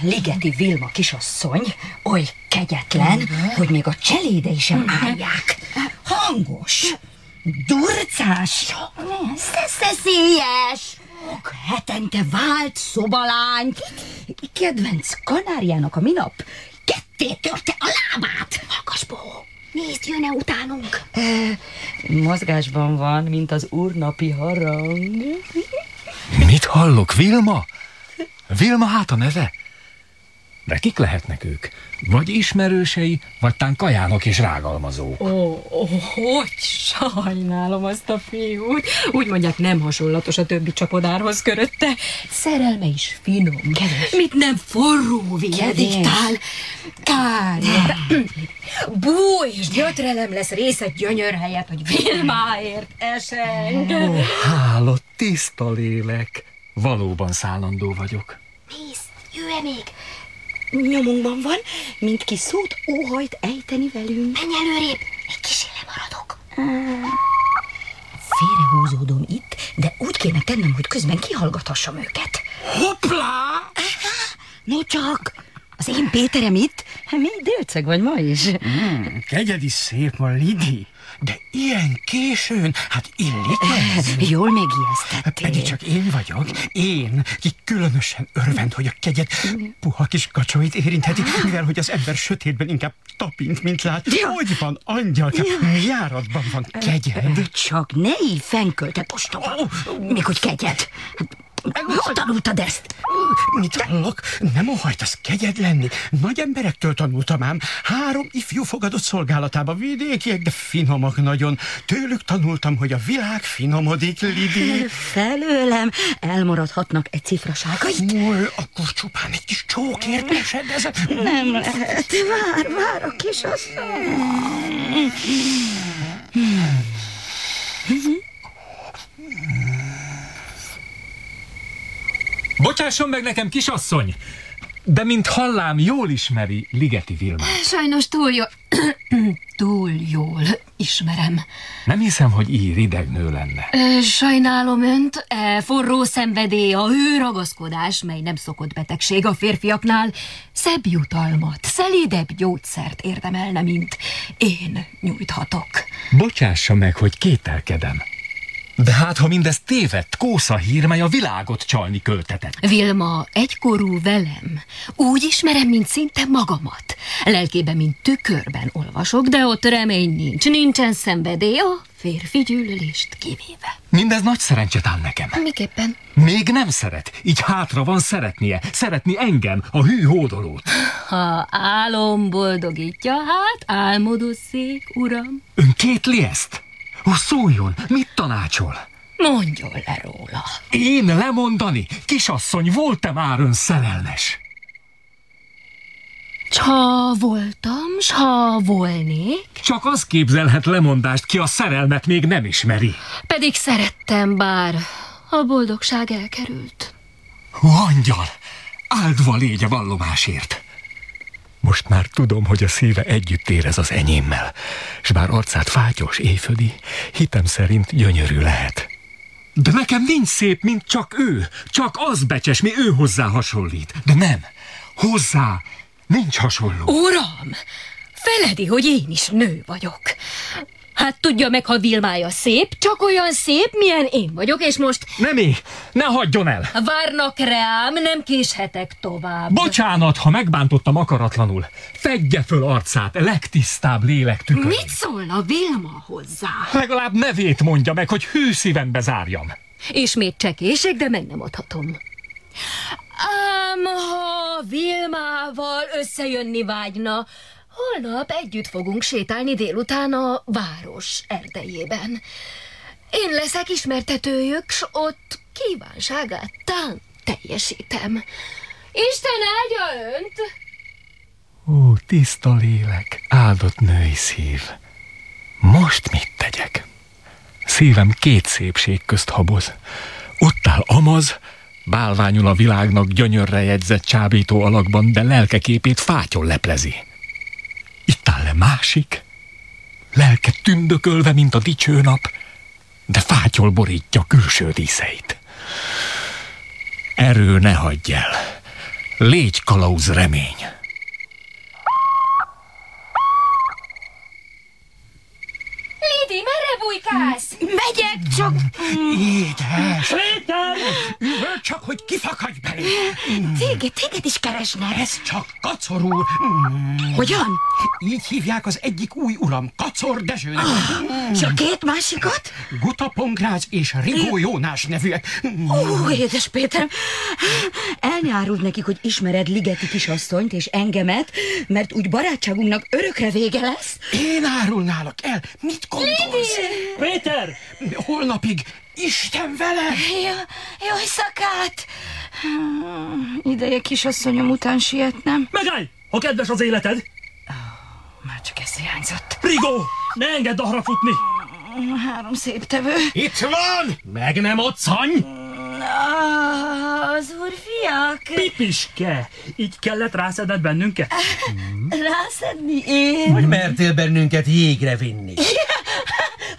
Ligeti Vilma kisasszony oly kegyetlen, hogy még a cselédei sem állják. Hangos, durcás, szeszélyes, hetente vált szobalány, kedvenc kanárjának a minap ketté törte a lábát. Magasbó, nézd, jön-e utánunk? E, mozgásban van, mint az úrnapi harang. Mit hallok, Vilma? Vilma hát a neve? De kik lehetnek ők? Vagy ismerősei, vagy tán kajánok és rágalmazók. Ó, ó, hogy sajnálom azt a fiút. Úgy mondják, nem hasonlatos a többi csapodárhoz körötte. Szerelme is finom. Keves. Mit nem forró diktál. Kár. Bú és gyötrelem lesz részed gyönyör helyett, hogy Vilmáért eseng. Ó, hálott, tiszta lélek. Valóban szállandó vagyok. Mész, jöjj még. Nyomunkban van, mint ki szót óhajt ejteni velünk. Menj előrébb, egy kísérle maradok. Félrehúzódom itt, de úgy kéne tennem, hogy közben kihallgathassam őket. Hoppla! No csak, az én Péterem itt? Mi délceg vagy ma is? Mm, kegyed is szép ma, Lidi. De ilyen későn, hát illik ez. Jól megijesztettél. Pedig csak én vagyok, én, ki különösen örvend, hogy a kegyed puha kis kacsóit érintheti, mivel hogy az ember sötétben inkább tapint, mint lát. Hogy van, angyalka, járatban van kegyed. De csak ne így fenkölte, ostoba. Még hogy kegyed. Hol tanultad ezt? Mit hallok? Nem óhajtasz kegyed lenni. Nagy emberektől tanultam ám. Három ifjú fogadott szolgálatába vidékiek, de finomak nagyon. Tőlük tanultam, hogy a világ finomodik, Lidi. Felőlem elmaradhatnak egy cifraságait. Új, akkor csupán egy kis csókért esedezem. Nem lehet. Vár, vár a kis Bocsásson meg nekem, kisasszony! De mint hallám, jól ismeri Ligeti Vilmát. Sajnos túl jól... (clears throat) túl jól ismerem. Nem hiszem, hogy így rideg nő lenne. Ö, Sajnálom önt, e, forró szenvedély, a hőragaszkodás, mely nem szokott betegség a férfiaknál, szebb jutalmat, szelídebb gyógyszert érdemelne, mint én nyújthatok. Bocsássa meg, hogy kételkedem. De hát, ha mindez tévedt, kósza hír, mely a világot csalni költetett. Vilma egykorú velem. Úgy ismerem, mint szinte magamat. Lelkében, mint tükörben olvasok, de ott remény nincs, nincsen szenvedély, a férfi gyűlölést kivéve. Mindez nagy szerencsét áll nekem. Miképpen? Még nem szeret, így hátra van szeretnie, szeretni engem, a hű hódolót. Ha álom boldogítja, hát álmodozzék, uram. Ön kétli ezt? Ó, szóljon, mit tanácsol? Mondjon le róla. Én lemondani? Kisasszony, volt-e már ön szerelmes? S ha voltam, s ha volnék, Csak az képzelhet lemondást, ki a szerelmet még nem ismeri. pedig szerettem, bár a boldogság elkerült. Angyal, áldva légy a vallomásért. Most már tudom, hogy a szíve együtt érez az enyémmel, s bár arcát fátyos, éjfödi, hitem szerint gyönyörű lehet. De nekem nincs szép, mint csak ő, csak az becses, mi ő hozzá hasonlít. De nem, hozzá nincs hasonló. Uram, feledi, hogy én is nő vagyok. Hát tudja meg, ha Vilmája szép, csak olyan szép, milyen én vagyok, és most Nem ég, ne hagyjon el! várnak rám, nem késhetek tovább. Bocsánat, ha megbántottam akaratlanul. Fedje föl arcát, legtisztább lélek tükör. Mit szólna Vilma hozzá? Legalább nevét mondja meg, hogy hű szívembe zárjam. Ismét csekések, de meg nem adhatom. Ám ha Vilmával összejönni vágyna, holnap együtt fogunk sétálni délután a város erdejében. Én leszek ismertetőjük, s ott kívánságát tán teljesítem. Isten áldja önt! Ó, tiszta lélek, áldott női szív. Most mit tegyek? Szívem két szépség közt haboz. Ott áll Amaz, bálványul a világnak gyönyörre jegyzett csábító alakban, de lelkeképét fátyol leplezi. Itt áll le másik, lelke tündökölve, mint a dicső nap, de fátyol borítja külső díszeit. Erő ne hagyj el, légy kalauz remény. Lidi, bujkálsz? Megyek, csak... Édes! Péter! Üvöl csak, hogy kifakadj belé! Téged, téged is keresnek. Ez csak Kacor úr! Hogyan? Így hívják az egyik új uram, Kacor Dezsőnek. És a két másikat? Guta Pongrácz és Rigó Jónás nevűek. Ó, édes Péter, elnyárult nekik, hogy ismered Ligeti kisasszonyt és engemet, mert úgy barátságunknak örökre vége lesz. Én árulnálak el, mit gondolsz? Péter! Holnapig Isten vele! Jó, jó éjszakát! Hmm, Ideje kisasszonyom után sietnem. Megállj! Ha kedves az életed! Már csak ez hiányzott. Rigó! Ne engedd arra futni! Három szép tevő. Itt van! Meg nem! Ah, Az úrfiak. Pipiske! Így kellett rászedned bennünket? Rászedni én? Hogy mertél bennünket jégre vinni?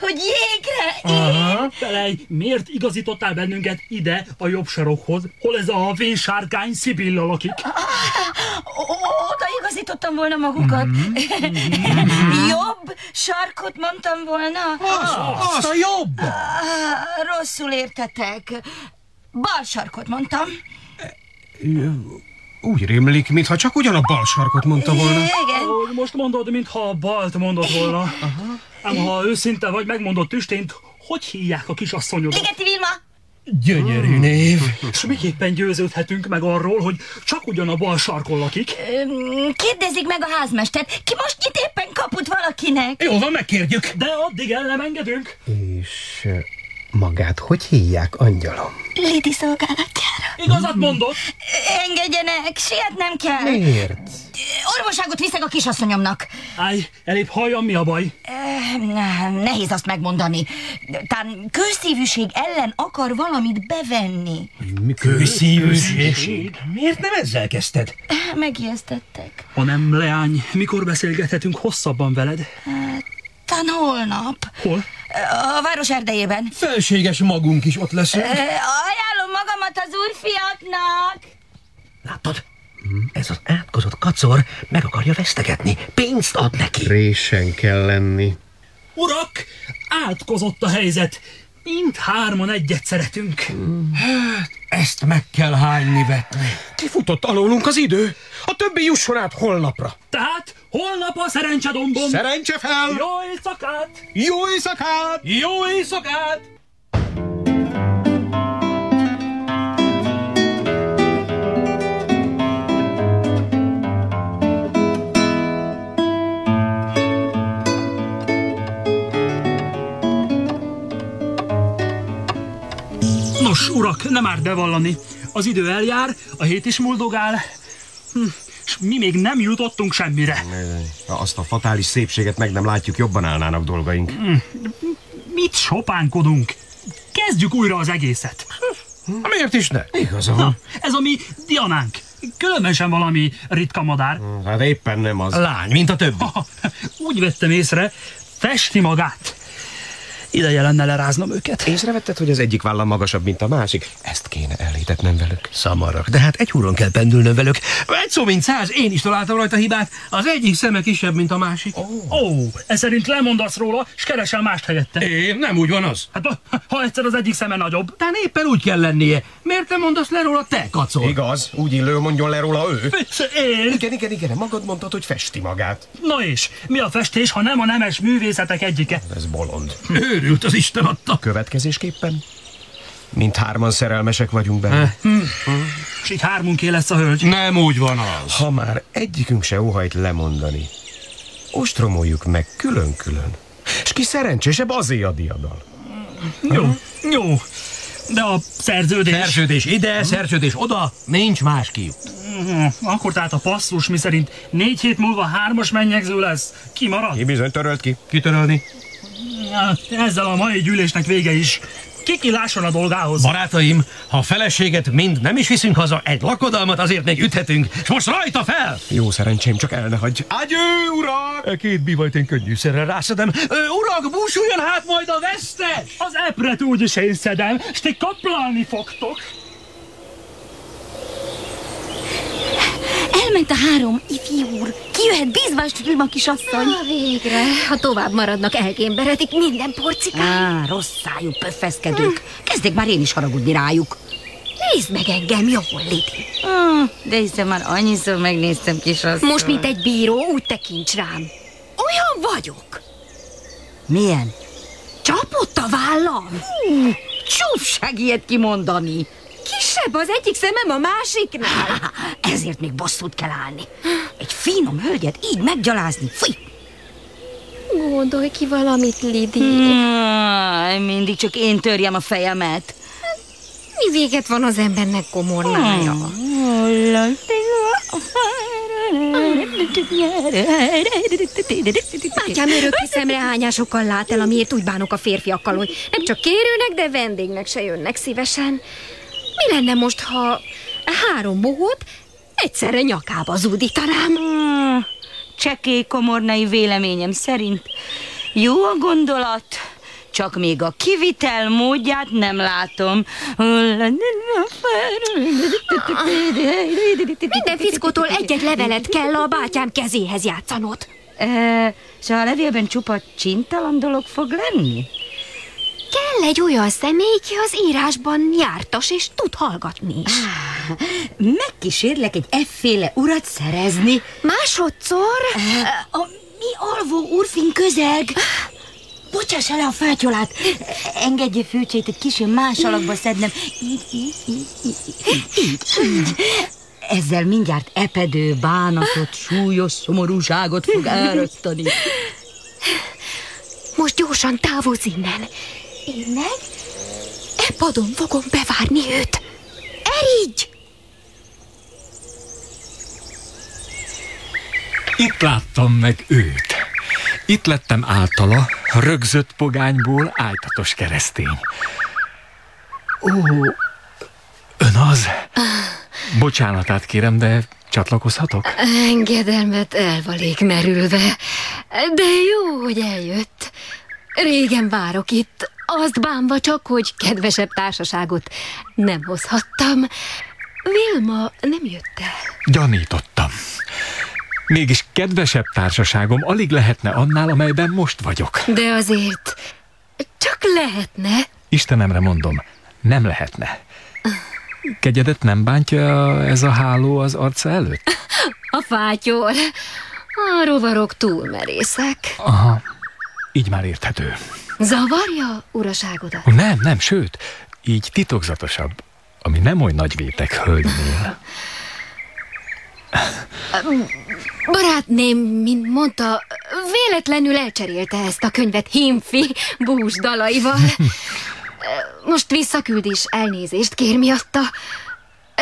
Hogy jégre én? Felej, miért igazítottál bennünket ide a jobb sarokhoz, hol ez a vénsárkány Szibilla lakik? O- Oda igazítottam volna magukat. (laughs) Jobb sarkot mondtam volna. Az, azt a jobb! Ah, Rosszul értetek. Bal sarkot mondtam. Úgy rémlik, mintha csak ugyan a bal sarkot mondta volna. Igen. Ó, Most mondod, mintha a balt mondott volna. Ám ha őszinte vagy, megmondott tüstént, hogy hívják a kisasszonyodat? Ligeti Vilma. Gyönyörű név. És miképpen győződhetünk meg arról, hogy csak ugyan a bal sarkon lakik? Kérdezzük meg a házmestert. Ki most nyit éppen kaput valakinek? Jó van, megkérjük. De addig el nem engedünk. És magát hogy hívják, angyalom? Lidi szolgálatjára. Igazat mondott. Engedjenek, sietnem kell. Miért? Orvoságot viszek a kisasszonyomnak. Állj, elébb halljam, mi a baj? Eh, Nehéz azt megmondani. Tán kőszívűség ellen akar valamit bevenni. Kőszívűség. Miért nem ezzel kezdted? Megijesztettek. Ha nem, leány, mikor beszélgethetünk hosszabban veled? Tán holnap. Hol? A város erdejében. Felséges magunk is ott leszünk. Eh, Ajánlom magamat az úrfiaknak. Látod? Ez az átkozott kacor meg akarja vesztegetni. Pénzt ad neki. Résen kell lenni. Urak, átkozott a helyzet. Mind hárman egyet szeretünk. Ezt meg kell hányni vetni. Kifutott alólunk az idő. A többi jusson át holnapra. Tehát holnap a szerencsedombon. Szerencse fel! Jó éjszakát! Jó éjszakát! Jó éjszakát! Nos, urak, nem árt bevallani. Az idő eljár, a hét is muldogál, hm, és mi még nem jutottunk semmire. Azt a fatális szépséget meg nem látjuk, jobban állnának dolgaink. Mit sopánkodunk? Kezdjük újra az egészet. Miért is ne? Igaza van. ez a mi Dianánk. Különösen valami ritka madár. Hát éppen nem az. Lány, mint a többi. (laughs) Úgy vettem észre, festi magát. Ideje lenne leráznom őket. Észrevetted, hogy az egyik vállam magasabb, mint a másik? Ezt kéne elhitetnem velük. Szamarak, de hát egy húron kell pendülnöm velük. Egy szó, mint száz, én is találtam rajta hibát. Az egyik szeme kisebb, mint a másik. Ó, oh, ez szerint lemondasz róla, és keresel mást helyette. Én, nem úgy van az. Hát ha- egyszer az egyik szeme nagyobb. Tehát éppen úgy kell lennie. Miért nem mondasz le róla te, kacor? Igaz, úgy illő mondjon le róla ő. Én. Igen, igen, igen, magad mondtad, hogy festi magát. Na és, mi a festés, ha nem a nemes művészetek egyike? Ez bolond. Őrült az Isten adta. Következésképpen? Mint hárman szerelmesek vagyunk benne. És így hármunké lesz a hölgy. Nem úgy van az. Ha már egyikünk se óhajt lemondani, ostromoljuk meg külön-külön. És ki szerencsésebb, azé a diadal. Jó, jó. De a szerződés... Szerződés ide, szerződés oda, nincs más kiút. Mhm, Akkor tehát a passzus, mi szerint négy hét múlva hármas mennyegző lesz. Kimarad? Ki bizony törölt ki? Kitörölni? Ezzel a mai gyűlésnek vége is. Ki lásson a dolgához. Barátaim, ha a feleséget mind nem is viszünk haza, egy lakodalmat azért még üthetünk, és most rajta fel! Jó szerencsém, csak el ne hagyj. Ágyő, urak! E két bivajt én könnyűszerrel rászedem. Ö, urak, búsuljon hát majd a vesztes! Az epret úgyis én szedem, és ti kaplalni fogtok. Elment a három ifjú úr. Ki jöhet bízvás Vilma kisasszony? Na, végre. Ha tovább maradnak, elgémberedik minden porcikát. Á, rossz szájú pöffeszkedők. Kezdek már én is haragudni rájuk. Nézd meg engem jól, Lidi. Ah, de hiszen már annyiszor megnéztem kisasszony. Most, mint egy bíró, úgy tekints rám. Olyan vagyok. Milyen? Csapott a vállam. Hú, csúfság ilyet kimondani. Kisebb az egyik szemem a másiknál. (laughs) Ezért még bosszút kell állni. Egy finom hölgyet így meggyalázni. Fúj! Gondolj ki valamit, Lidi. Hmm, mindig csak én törjem a fejemet. Mi véget van az embernek komornája? Bátyám örökké szemrehányásokkal lát el, amiért úgy bánok a férfiakkal, hogy nem csak kérőnek, de vendégnek se jönnek szívesen. Mi lenne most, ha három bohót egyszerre nyakába zúdítanám? Hmm, csekély komornai véleményem szerint jó a gondolat, csak még a kivitel módját nem látom. Minden fickótól egy-egy levelet kell a bátyám kezéhez játszanod. E, és a levélben csupa csintalan dolog fog lenni? Kell egy olyan személy, ki az írásban jártas és tud hallgatni is. Megkísérlek egy efféle urat szerezni. Másodszor? A mi alvó úrfin közeg. Bocsássa le a fátyolát. Engedje főcsét egy kicsi más alakba szednem. Így, így, így, így, így, így. Ezzel mindjárt epedő bánatot, súlyos szomorúságot fog árasztani. Most gyorsan távozz innen. Én meg e padon fogom bevárni őt. Erígy! Itt láttam meg őt. Itt lettem általa, rögzött pogányból ájtatos keresztény. Ó, ön az? Bocsánatát kérem, de csatlakozhatok? Engedelmet elvalék merülve, de jó, hogy eljött. Régen várok itt, azt bánva csak, hogy kedvesebb társaságot nem hozhattam. Vilma nem jött el. Gyanítottam. Mégis kedvesebb társaságom alig lehetne annál, amelyben most vagyok. De azért csak lehetne. Istenemre mondom, nem lehetne. Kegyedet nem bántja ez a háló az arca előtt? A fátyor. A rovarok túl merészek. Aha, így már érthető. Zavarja uraságodat? Nem, nem, sőt, így titokzatosabb, ami nem oly nagy vétek hölgynél. Barátném, mint mondta, véletlenül elcserélte ezt a könyvet Himfi bús dalaival. Most visszaküld is elnézést kér miatta,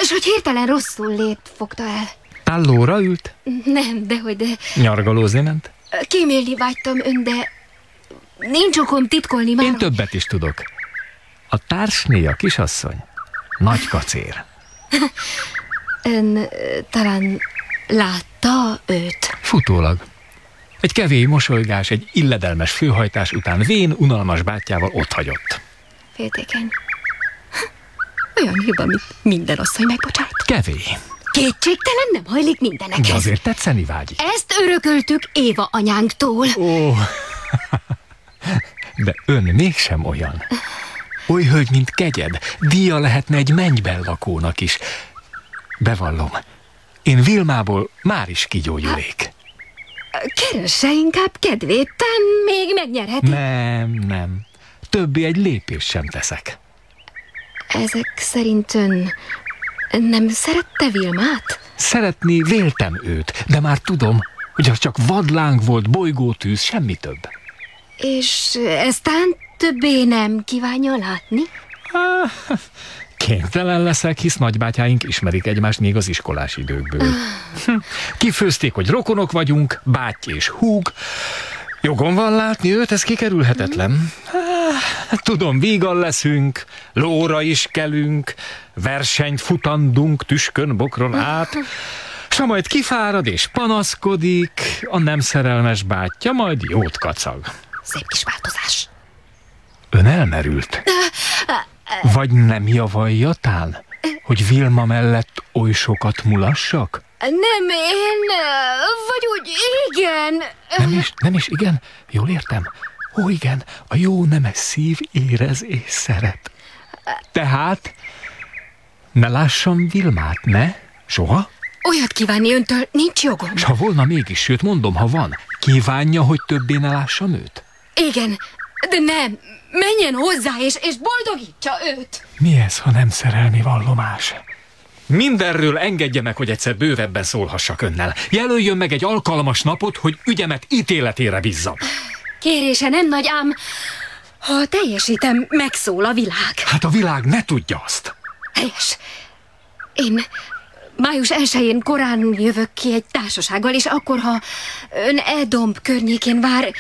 és hogy hirtelen rosszul lét fogta el. Tallóra ült? Nem, dehogy de... Nyargalózni ment? Kímélni vágytam ön, de nincs okom titkolni már. Én többet is tudok. A társné a kisasszony. Nagy kacér. (laughs) Ön talán látta őt? Futólag. Egy kevély mosolygás, egy illedelmes főhajtás után vén, unalmas bátyjával ott hagyott. Féltékeny. (laughs) Olyan hiba, amit minden asszony megbocsát. Kevély. Kétségtelen nem hajlik De mindenekhez. azért tetszeni vágyik. Ezt örököltük Éva anyánktól. Ó, (laughs) de ön mégsem olyan. Oly hölgy, mint kegyed, díja lehetne egy mennyben lakónak is. Bevallom, én Vilmából már is kigyógyulék. Keresse inkább kedvét, tán még megnyerheti. Nem, nem. Többé egy lépés sem teszek. Ezek szerint ön nem szerette Vilmát? Szeretni véltem őt, de már tudom, hogy az csak vadláng volt, bolygótűz, semmi több. És eztán többé nem kívánja látni? Kénytelen leszek, hisz nagybátyáink ismerik egymást még az iskolás időkből. Hm. Kifőzték, hogy rokonok vagyunk, báty és húg. Jogom van látni őt, ez kikerülhetetlen. Ah, Tudom, vígan leszünk, lóra is kelünk, versenyt futandunk tüskön bokron át, s majd kifárad és panaszkodik, a nem szerelmes bátyja majd jót kacag. Szép kis változás. Ön elmerült? Vagy nem javalja tán, hogy Vilma mellett oly sokat mulassak? Nem én, vagy úgy igen. Nem is, nem is, igen, jól értem. Ó, igen, a jó nemes szív érez és szeret. Tehát ne lássam Vilmát, ne? Soha? Olyat kívánni öntől nincs jogom. S ha volna mégis, sőt mondom, ha van, kívánja, hogy többé ne lássam őt? Igen, de nem. Menjen hozzá, és, és boldogítsa őt. Mi ez, ha nem szerelmi vallomás? Mindenről engedje meg, hogy egyszer bővebben szólhassak önnel. Jelöljön meg egy alkalmas napot, hogy ügyemet ítéletére bízzam. Kérése nem nagy, ám ha teljesítem, megszól a világ. Hát a világ ne tudja azt. Helyes. Én május 1-én korán jövök ki egy társasággal, és akkor, ha ön Edomb környékén vár,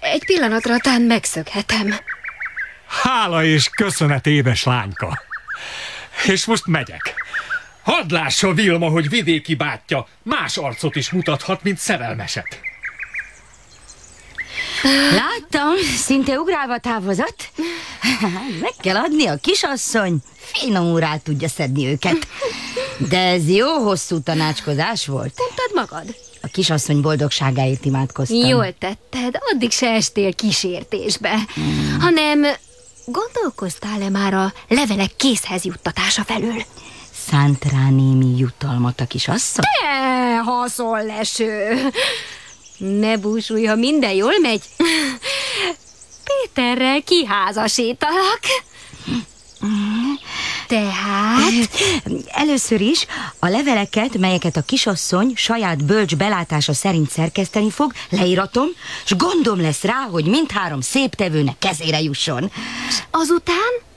egy pillanatra tán megszökhetem. Hála és köszönet, édes lányka. És most megyek. Hadd lássa Vilma, hogy vidéki bátyja más arcot is mutathat, mint szerelmeset. Láttam, szinte ugrálva távozott. Meg kell adni a kisasszony, finom rá tudja szedni őket. De ez jó hosszú tanácskozás volt. Mondtad magad? A kisasszony boldogságáért imádkoztam. Jól tetted, addig se estél kísértésbe, hmm. hanem gondolkoztál-e már a levelek készhez juttatása felől? Szánt rá némi jutalmat a kisasszony? Ne, haszol leső! Ne búsulj, ha minden jól megy. Péterrel kiházasítalak. Tehát? Először is a leveleket, melyeket a kisasszony saját bölcs belátása szerint szerkeszteni fog, leíratom, és gondom lesz rá, hogy mindhárom szép tevőnek kezére jusson. Azután?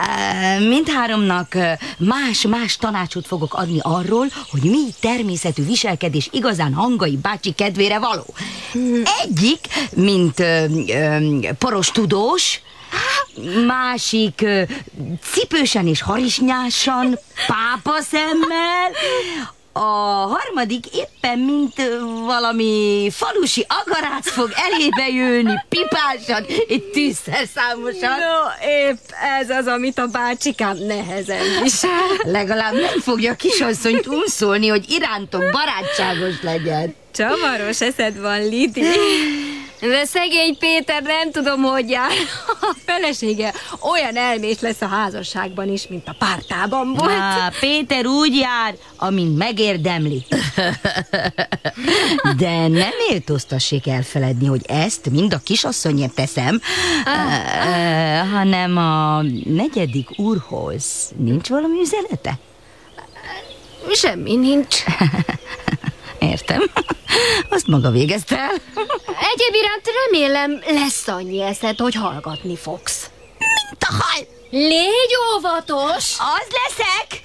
Mindháromnak más-más tanácsot fogok adni arról, hogy mi természetű viselkedés igazán hangai bácsi kedvére való. Egyik, mint ö, ö, poros tudós, másik cipősen és harisnyásan, pápa szemmel, a harmadik éppen, mint valami falusi agarác fog elébe jönni, pipásan, egy tűzszer számosan. No, épp ez az, amit a bácsikám nehezen visel. Legalább nem fogja a kisasszonyt unszolni, hogy irántok barátságos legyen. Csavaros eszed van, Lidi. De szegény Péter nem tudom, hogy jár. A felesége olyan elmés lesz a házasságban is, mint a pártában volt. Á, Péter úgy jár, amint megérdemli. De nem méltóztassék elfeledni, hogy ezt mind a kisasszonyért teszem, ah. hanem a negyedik úrhoz. Nincs valami üzenete? Semmi nincs. (laughs) Értem. Azt maga végezte el. Egyéb iránt remélem lesz annyi eszed, hogy hallgatni fogsz. Mint a hal! Légy óvatos! Az leszek!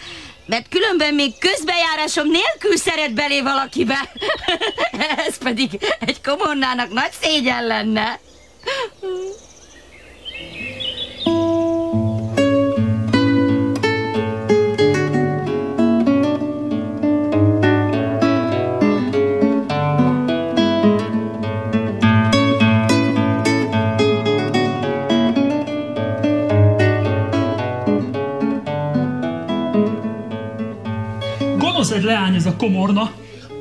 Mert különben még közbejárásom nélkül szeret belé valakibe. (laughs) Ez pedig egy komornának nagy szégyen lenne. Egy leány ez a komorna.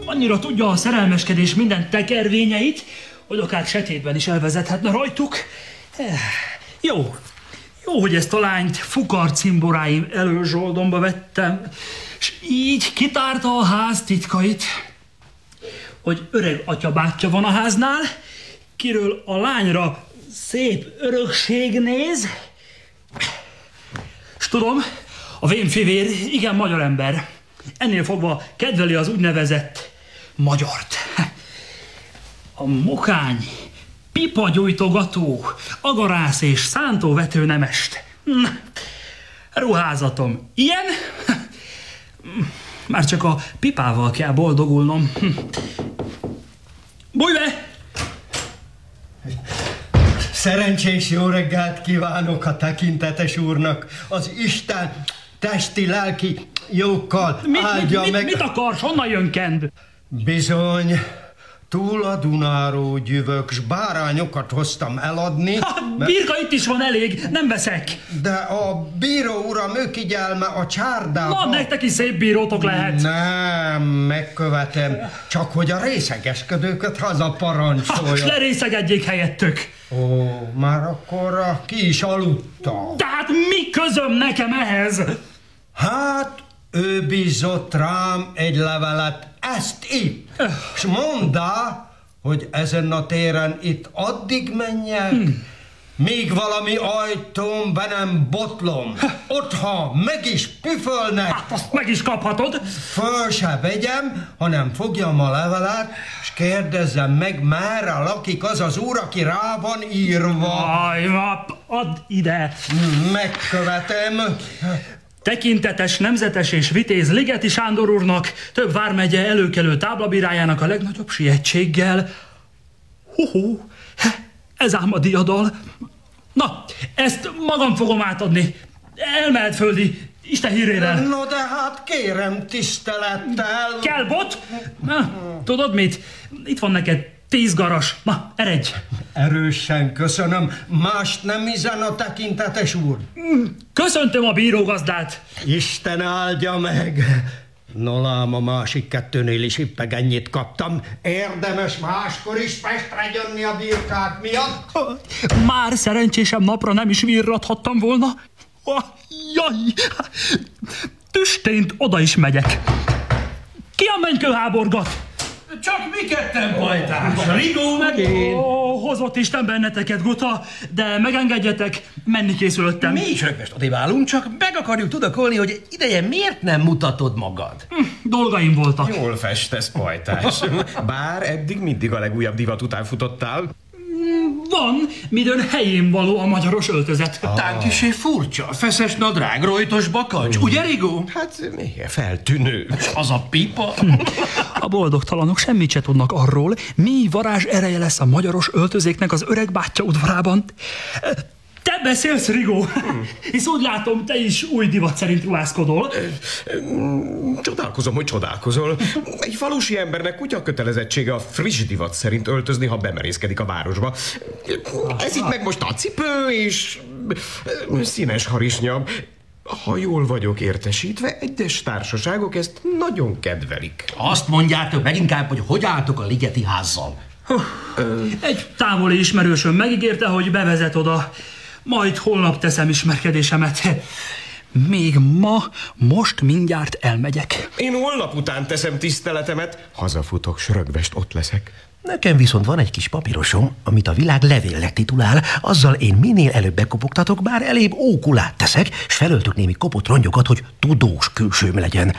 Annyira tudja a szerelmeskedés minden tekervényeit, hogy akár setétben is elvezethetne rajtuk. Eh, Jó, jó, hogy ezt a lányt fukar cimboráim elől zsoldomba vettem, és így kitárta a ház titkait, hogy öreg atyabátyja van a háznál, kiről a lányra szép örökség néz, és tudom, a vénfivér igen magyar ember. Ennél fogva kedveli az úgynevezett magyart. A mokány, pipagyújtogató, agarász és szántóvető nemest. Na, ruházatom ilyen? Már csak a pipával kell boldogulnom. Bújj be! Szerencsés jó reggelt kívánok a tekintetes úrnak. Az Isten testi, lelki jókkal Mit, áldja mit, meg... mit akarsz? Honnan jön kend? Bizony, túl a Dunáró gyüvök, s bárányokat hoztam eladni. Ha, birka itt is van elég, nem veszek. De a bíró uram őkigyelme a csárdába... Van nektek is szép bírótok lehet. Nem, megkövetem. Csak hogy a részegeskedőket haza parancsolja. Ha, s lerészegedjék helyettök. Ó, már akkor ki is aludta. De hát mi közöm nekem ehhez? Hát, ő bízott rám egy levelet, ezt itt, és mondta, hogy ezen a téren itt addig menjek, hmm. Míg valami ajtón be nem botlom. Ott, ha meg is püfölnek... Hát azt meg is kaphatod. Föl se vegyem, hanem fogjam a levelet, és kérdezzem meg, merre lakik az az úr, aki rá van írva. Aj, add ide. Megkövetem. Tekintetes, nemzetes és vitéz Ligeti Sándor úrnak, több vármegye előkelő táblabírájának a legnagyobb sietséggel. Hú, ez ám a diadal. Na, ezt magam fogom átadni. Elmehet földi, Isten hírére. No de hát kérem tisztelettel. Kell bot? Na, tudod mit? Itt van neked Tíz garas. Na, eredj! Erősen köszönöm. Mást nem üzen a tekintetes úr. Köszöntöm a bírógazdát. Isten áldja meg. Nolám a másik kettőnél is éppeg ennyit kaptam. Érdemes máskor is Pestre jönni a birkák miatt? Már szerencsésem napra nem is virrathattam volna. Jaj! Tüstént oda is megyek. Ki a mennykő háborgat? Csak mi ketten pajtás, Rigó meg én. Ó, hozott Isten benneteket, Guta, de megengedjetek, menni készülöttem. Mi is rögvest odéválunk, csak meg akarjuk tudakolni, hogy ideje miért nem mutatod magad. Hm, dolgaim voltak. Jól festesz, pajtás. Bár eddig mindig a legújabb divat után futottál. Van, midőn helyén való a magyaros öltözet. Ah. Tán kisé furcsa, feszes nadrág, rojtos bakacs, mm. ugye Rigó? Hát milyen feltűnő. Az a pipa? (laughs) A boldogtalanok semmit se tudnak arról, mi varázs ereje lesz a magyaros öltözéknek az öreg bátyja udvarában. Te beszélsz, Rigó? Hmm. Hisz úgy látom, te is új divat szerint ruházkodol. Csodálkozom, hogy csodálkozol. Egy falusi embernek kutya kötelezettsége a friss divat szerint öltözni, ha bemerészkedik a városba. Ez itt meg most a cipő és színes harisnya. Ha jól vagyok értesítve, egyes társaságok ezt nagyon kedvelik. Azt mondjátok meg inkább, hogy hogy álltok a ligeti házzal. Egy távoli ismerősöm megígérte, hogy bevezet oda. Majd holnap teszem ismerkedésemet. Még ma, most mindjárt elmegyek. Én holnap után teszem tiszteletemet, hazafutok, srögvest ott leszek. Nekem viszont van egy kis papírosom, amit a világ levélnek titulál, azzal én minél előbb bekopogtatok, bár elébb ókulát teszek, és felöltök némi kopott rongyokat, hogy tudós külsőm legyen.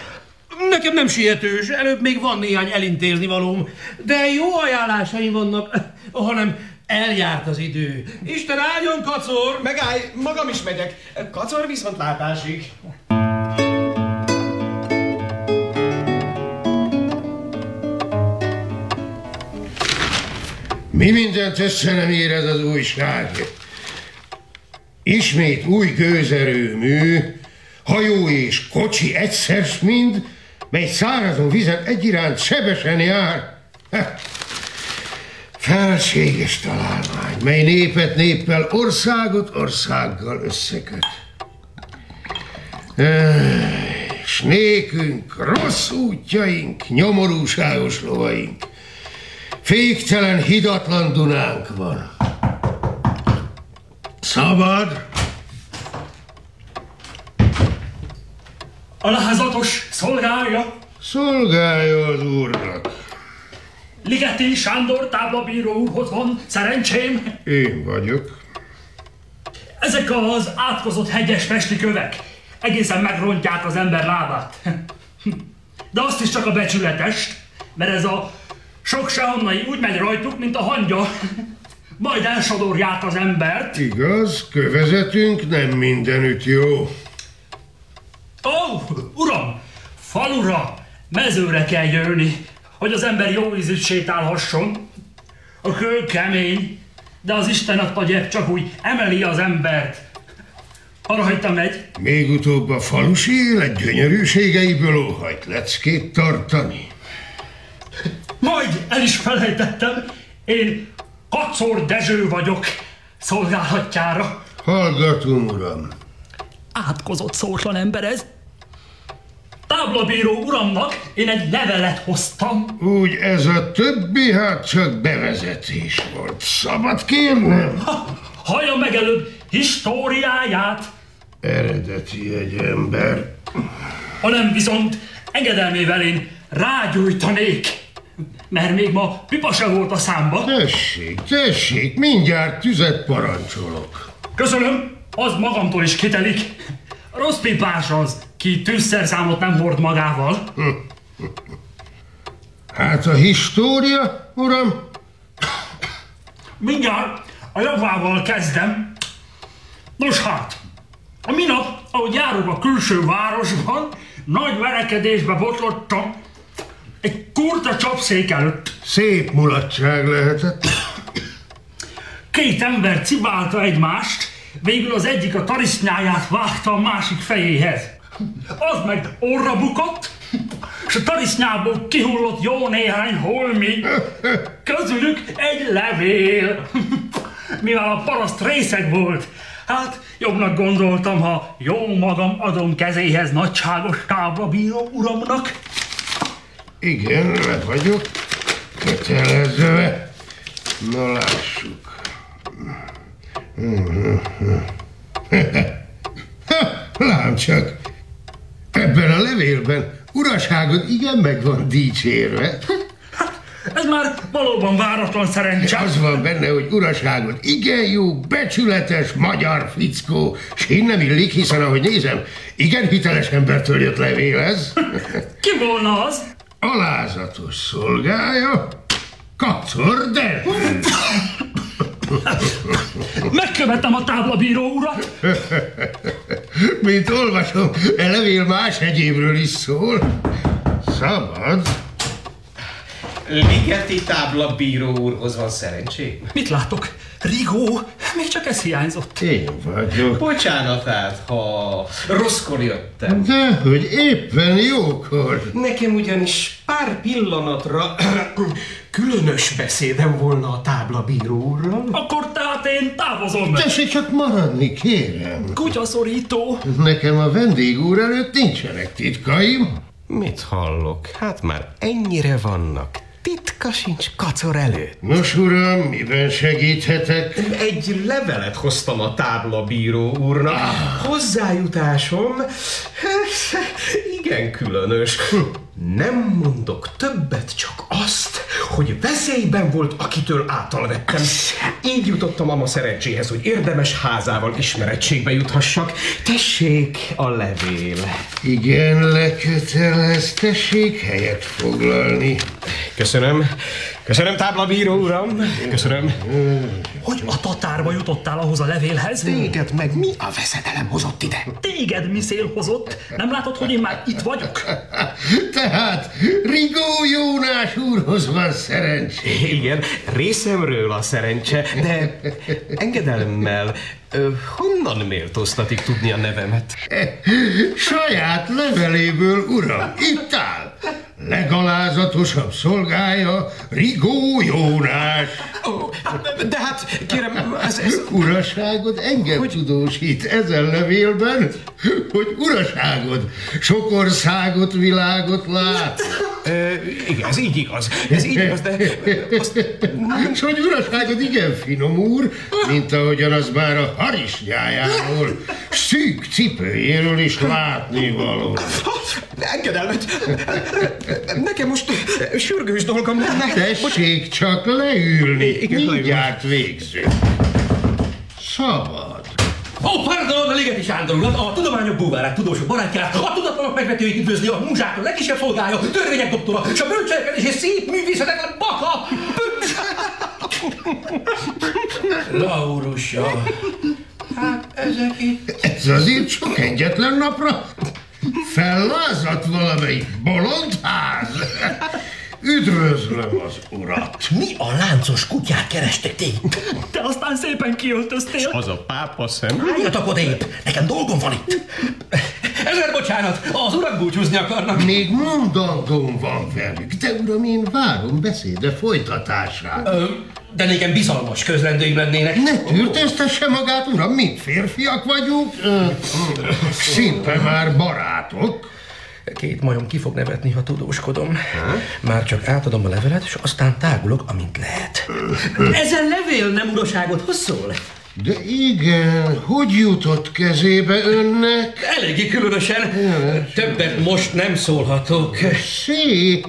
Nekem nem sietős, előbb még van néhány elintézni valóm, de jó ajánlásaim vannak, hanem Eljárt az idő. Isten áldjon, kacor! Megállj, magam is megyek. Kacor viszont látásig. Mi mindent össze nem ér ez az újság? Ismét új gőzerőmű, hajó és kocsi egyszer mind, mely szárazon vizen egyiránt sebesen jár. Felséges találmány, mely népet néppel, országot országgal összeköt. És nékünk rossz útjaink, nyomorúságos lovaink, féktelen, hidatlan Dunánk van. Szabad? Alázatos szolgálja? Szolgálja az úrnak. Ligeti Sándor táblabíró úrhoz van szerencsém? Én vagyok. Ezek az átkozott hegyes festi kövek egészen megrontják az ember lábát. De azt is csak a becsületest, mert ez a sok sehonnai úgy megy rajtuk, mint a hangya. Majd elsodorják az embert. Igaz, kövezetünk nem mindenütt jó. Ó, oh, uram, falura, mezőre kell jönni hogy az ember jó ízűt sétálhasson. A kő kemény, de az Isten adta gyep csak úgy emeli az embert. Arra hagyta megy. Még utóbb a falusi élet gyönyörűségeiből óhajt leckét tartani. Majd el is felejtettem. Én Kacor Dezső vagyok. Szolgálatjára. Hallgatom, uram. Átkozott szótlan ember ez. Táblabíró uramnak én egy levelet hoztam. Úgy ez a többi, hát csak bevezetés volt. Szabad kérnem? Ha, hallja meg előbb históriáját. Eredeti egy ember. hanem viszont engedelmével én rágyújtanék. Mert még ma pipa se volt a számba. Tessék, tessék, mindjárt tüzet parancsolok. Köszönöm, az magamtól is kitelik. Rossz pipás az, ki tűzszerszámot nem hord magával. Hát a história, uram? Mindjárt a javával kezdem. Nos hát, a minap, ahogy járok a külső városban, nagy verekedésbe botlottam egy kurta csapszék előtt. Szép mulatság lehetett. Két ember cibálta egymást, végül az egyik a tarisznyáját vágta a másik fejéhez. Az meg orra bukott, és a tarisznyából kihullott jó néhány holmi, közülük egy levél. Mivel a paraszt részeg volt, hát jobbnak gondoltam, ha jó magam adom kezéhez nagyságos táblabíró uramnak. Igen, le vagyok kötelezve. Na lássuk. (laughs) Lám csak, ebben a levélben uraságod igen meg van dicsérve. Ez már valóban váratlan szerencse. Az van benne, hogy uraságod igen jó, becsületes magyar fickó, és én nem illik, hiszen ahogy nézem, igen hiteles embertől jött levél ez. (laughs) Ki volna az? Alázatos szolgája, Kacor de. (laughs) Megkövetem a táblabíró urat. Mint olvasom, a levél más egyébről is szól. Szabad. Ligeti tábla bíró úrhoz van szerencsé? Mit látok? Rigó, még csak ez hiányzott. Én vagyok. Bocsánat hát, ha rosszkor jöttem. De, hogy éppen jókor. Nekem ugyanis pár pillanatra (clears throat) különös beszédem volna a táblabíró úrral. Akkor tehát én távozom. Tessék csak maradni, kérem. Kutyaszorító. Nekem a vendég úr előtt nincsenek titkaim. Mit hallok? Hát már ennyire vannak. Titka sincs kacor előtt. Nos, uram, miben segíthetek? Egy levelet hoztam a táblabíró úrnak. Ah. Hozzájutásom igen különös. Nem mondok többet, csak azt, hogy veszélyben volt, akitől átalvettem. Így jutottam ama szerencséhez, hogy érdemes házával ismerettségbe juthassak. Tessék a levél. Igen, lekötelez, tessék helyet foglalni. Köszönöm. Köszönöm, táblabíró uram. Köszönöm. Hogy a tatárba jutottál ahhoz a levélhez? Téged meg mi a veszedelem hozott ide? Téged mi szél hozott? Nem látod, hogy én már itt vagyok? (laughs) Tehát Rigó Jónás úrhoz van szerencsé. Igen, részemről a szerencse, de engedelemmel ö, honnan méltóztatik tudni a nevemet? (laughs) Saját leveléből, uram, itt áll. Legalázatosabb szolgája Rigó Jónás. Ó, de hát, kérem, ez... ez... Uraságod engem hogy... tudósít ezen levélben, hogy uraságod sok országot, világot lát. Igen, ez így igaz. Ez így igaz, de... Azt... És hogy uraságod igen finom úr, mint ahogyan az már a harisnyájáról, szűk cipőjéről is látni való. Engedelmet! Nekem most sürgős dolgom lenne. Tessék csak leülni. Igen, Mindjárt végző. Szabad. Ó, oh, pardon, a Ligeti Sándor urat, a tudományok búvárát, tudósok barátját, a tudatlanok megvetőit üdvözli, a múzsák a legkisebb szolgája, törvények doktora, és a bölcselkedés és szép művészetek baka! Laurusa, hát ezek itt... Ez azért csak egyetlen napra fellázadt valamelyik bolond ház. Üdvözlöm az urat! Mi a láncos kutyát kerestek ti? Te aztán szépen kiöltöztél. Az a pápa szem. Álljatok odébb! Nekem dolgom van itt! Ezer bocsánat, az urak búcsúzni akarnak. Még mondandóm van velük, de uram, én várom beszéde folytatását. Ö, de nékem bizalmas közlendőim lennének. Ne tűrtöztesse magát, uram, mind férfiak vagyunk. Szinte már barátok. Két majom ki fog nevetni, ha tudóskodom. Már csak átadom a levelet, és aztán tágulok, amint lehet. Ezen levél nem uraságot szól? De igen, hogy jutott kezébe önnek? Eléggé különösen. Többet most nem szólhatok. Szép,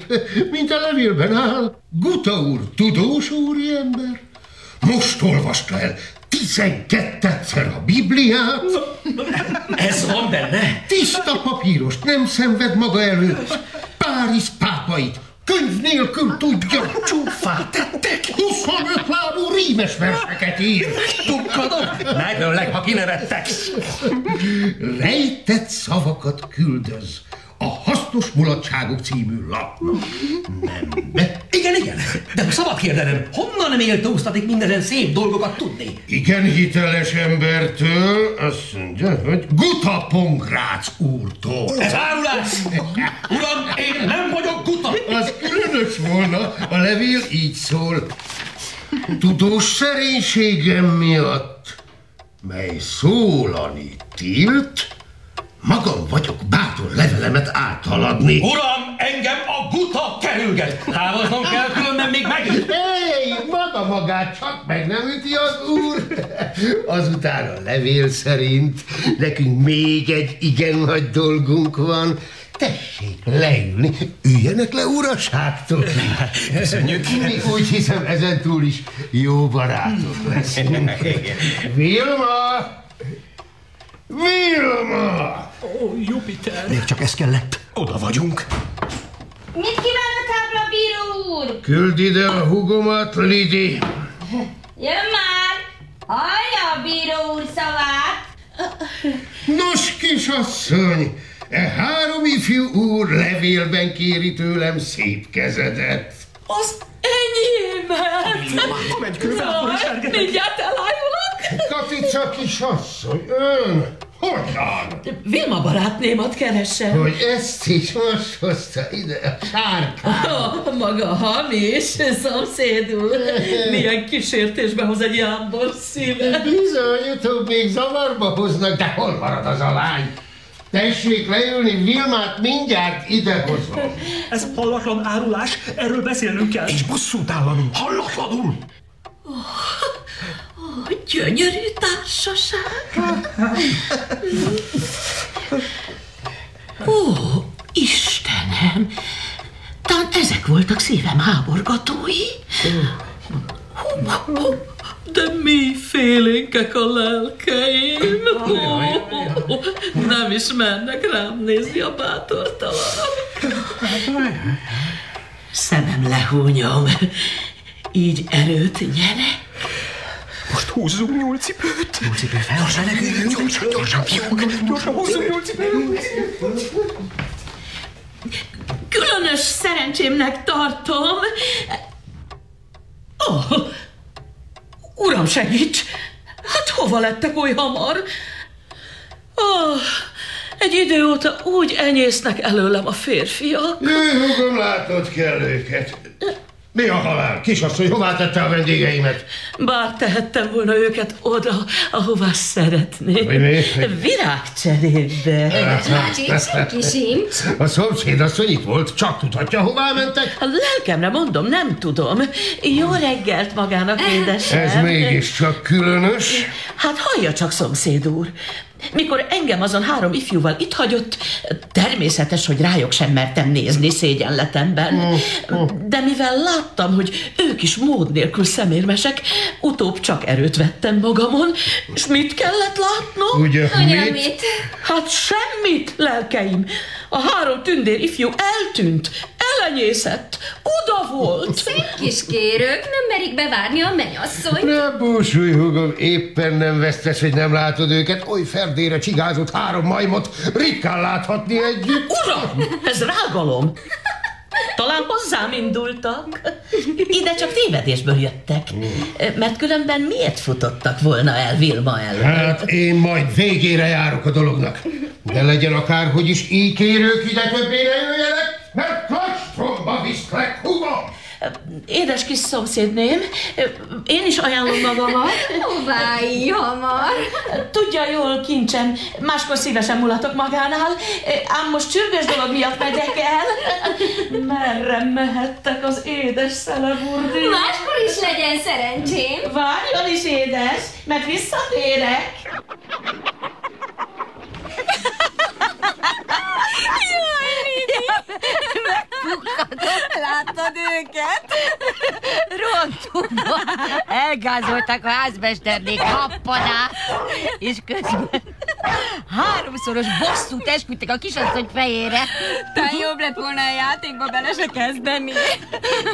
mint a levélben áll. Guta úr, tudós úriember. Most olvasta el tizenkettetszer a Bibliát. Ez van benne? Tiszta papírost nem szenved maga előtt. Párizs pápait könyv nélkül tudja. Csúfát tettek. 25 lábú rímes verseket ír. Tukkadok? Megöllek, ha kinevettek. Rejtett szavakat küldöz a Hasznos Mulatságok című lapnak. Nem, de... Igen, igen, de szabad kérdenem, honnan méltóztatik mindezen szép dolgokat tudni? Igen hiteles embertől azt mondja, hogy Guta Pongrác úrtól. Ez árulás! Uram, én nem vagyok guta! Az különös volna, a levél így szól. Tudós szerénységem miatt, mely szólani tilt, magam vagyok bátor levelemet áthaladni. Uram, engem a guta kerülget! Távoznom kell, különben még meg... Hey, maga magát csak meg nem üti az úr. Azután a levél szerint nekünk még egy igen nagy dolgunk van. Tessék leülni, üljenek le uraságtól. Köszönjük. Mi úgy hiszem ezen túl is jó barátok leszünk. Vilma! Vilma! Ó, Jupiter! Még csak ez kellett. Oda vagyunk. Mit kíván a táblabíró úr? Küld ide a hugomat, Lidi. Jön már! Hallja a bíró úr szavát! Nos, kisasszony, e három ifjú úr levélben kéri tőlem szép kezedet. Az enyémet! Menj kővel, Jaj, Mindjárt elájulok! Katica kisasszony, ön hogyan? Vilma barátnémat keresem. Hogy ezt is most hozta ide a sárkát. Ah, maga hamis, szomszéd úr. Milyen kísértésbe hoz egy jámbor szíve. Bizony, utóbb még zavarba hoznak, de hol marad az a lány? Tessék leülni, Vilmát mindjárt idehozom. (laughs) Ez hallatlan árulás, erről beszélnünk kell. És bosszút állanunk, hallatlanul. Ó, gyönyörű társaság. Ó, Istenem! Talán ezek voltak szívem háborgatói. De mi félénkek a lelkeim. Ó, nem is mennek rám nézni a bátortalanok. Szemem lehúnyom. Így erőt nyerek. Most húzzunk nyúlcipőt. Nyúlcipő fel, gyorsan gyorsan, gyorsan, fiúk. Gyorsan húzzunk nyúlcipőt. Különös szerencsémnek tartom. Oh, uram segíts! Hát hova lettek oly hamar? Oh, egy idő óta úgy enyésznek előlem a férfiak. Jaj, hugom, látnod kell őket. Mi a halál? Kisasszony, hová tette a vendégeimet? Bár tehettem volna őket oda, ahová szeretnék. Mi? Virágcserébe. Kisim. A szomszéd asszony itt volt, csak tudhatja, hová mentek. A lelkemre mondom, nem tudom. Jó reggelt magának, édesem. Ez mégiscsak különös. Hát hallja csak, szomszéd úr. Mikor engem azon három ifjúval itt hagyott, természetes, hogy rájuk sem mertem nézni szégyenletemben. De mivel láttam, hogy ők is mód nélkül szemérmesek, utóbb csak erőt vettem magamon, és mit kellett látnom? Ugye, Anya, mit? mit? Hát semmit, lelkeim. A három tündér ifjú eltűnt, elenyészett, oda volt. Szép kis kérők, nem merik bevárni a mennyasszony. Ne búsulj, hugom, éppen nem vesztes, hogy nem látod őket. Oly ferdére csigázott három majmot, ritkán láthatni együtt. Uram, ez rágalom. Talán hozzám indultak. Ide csak tévedésből jöttek. Mert különben miért futottak volna el Vilma elől? Hát én majd végére járok a dolognak. De legyen akárhogy is így kérők ide többé ne jöjjenek, mert kastromba viszlek, húgom! Édes kis szomszédném, én is ajánlom magamat. Hová így hamar? Tudja jól, kincsem, máskor szívesen mulatok magánál, ám most csürgős dolog miatt megyek el. Merre mehettek az édes szeleburdi? Máskor is legyen szerencsém. Várjon is, édes, mert visszatérek. Jaj, Lidi! Megpukkadott, láttad őket? Rontúba elgázolták a házmesternék kappanát, és közben háromszoros bosszút esküdtek a kisasszony fejére. Talán jobb lett volna a játékba bele se kezdeni.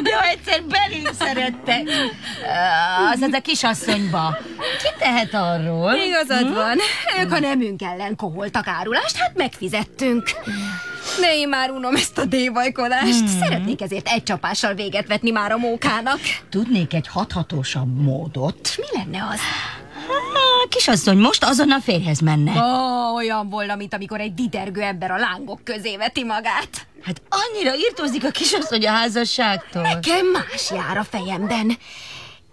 De ha egyszer belém szerettek, az az a kisasszonyba. Ki tehet arról? Igazad Hm? van. Ők a nemünk ellen koholtak árulást, hát megfizettünk. De én már unom ezt a dévajkodást. Hmm. Szeretnék ezért egy csapással véget vetni már a mókának. Tudnék egy hathatósabb módot. Mi lenne az? A kisasszony most azon a férhez menne. Ó, olyan volna, mint amikor egy didergő ember a lángok közé veti magát. Hát annyira írtózik a kisasszony a házasságtól. Nekem más jár a fejemben.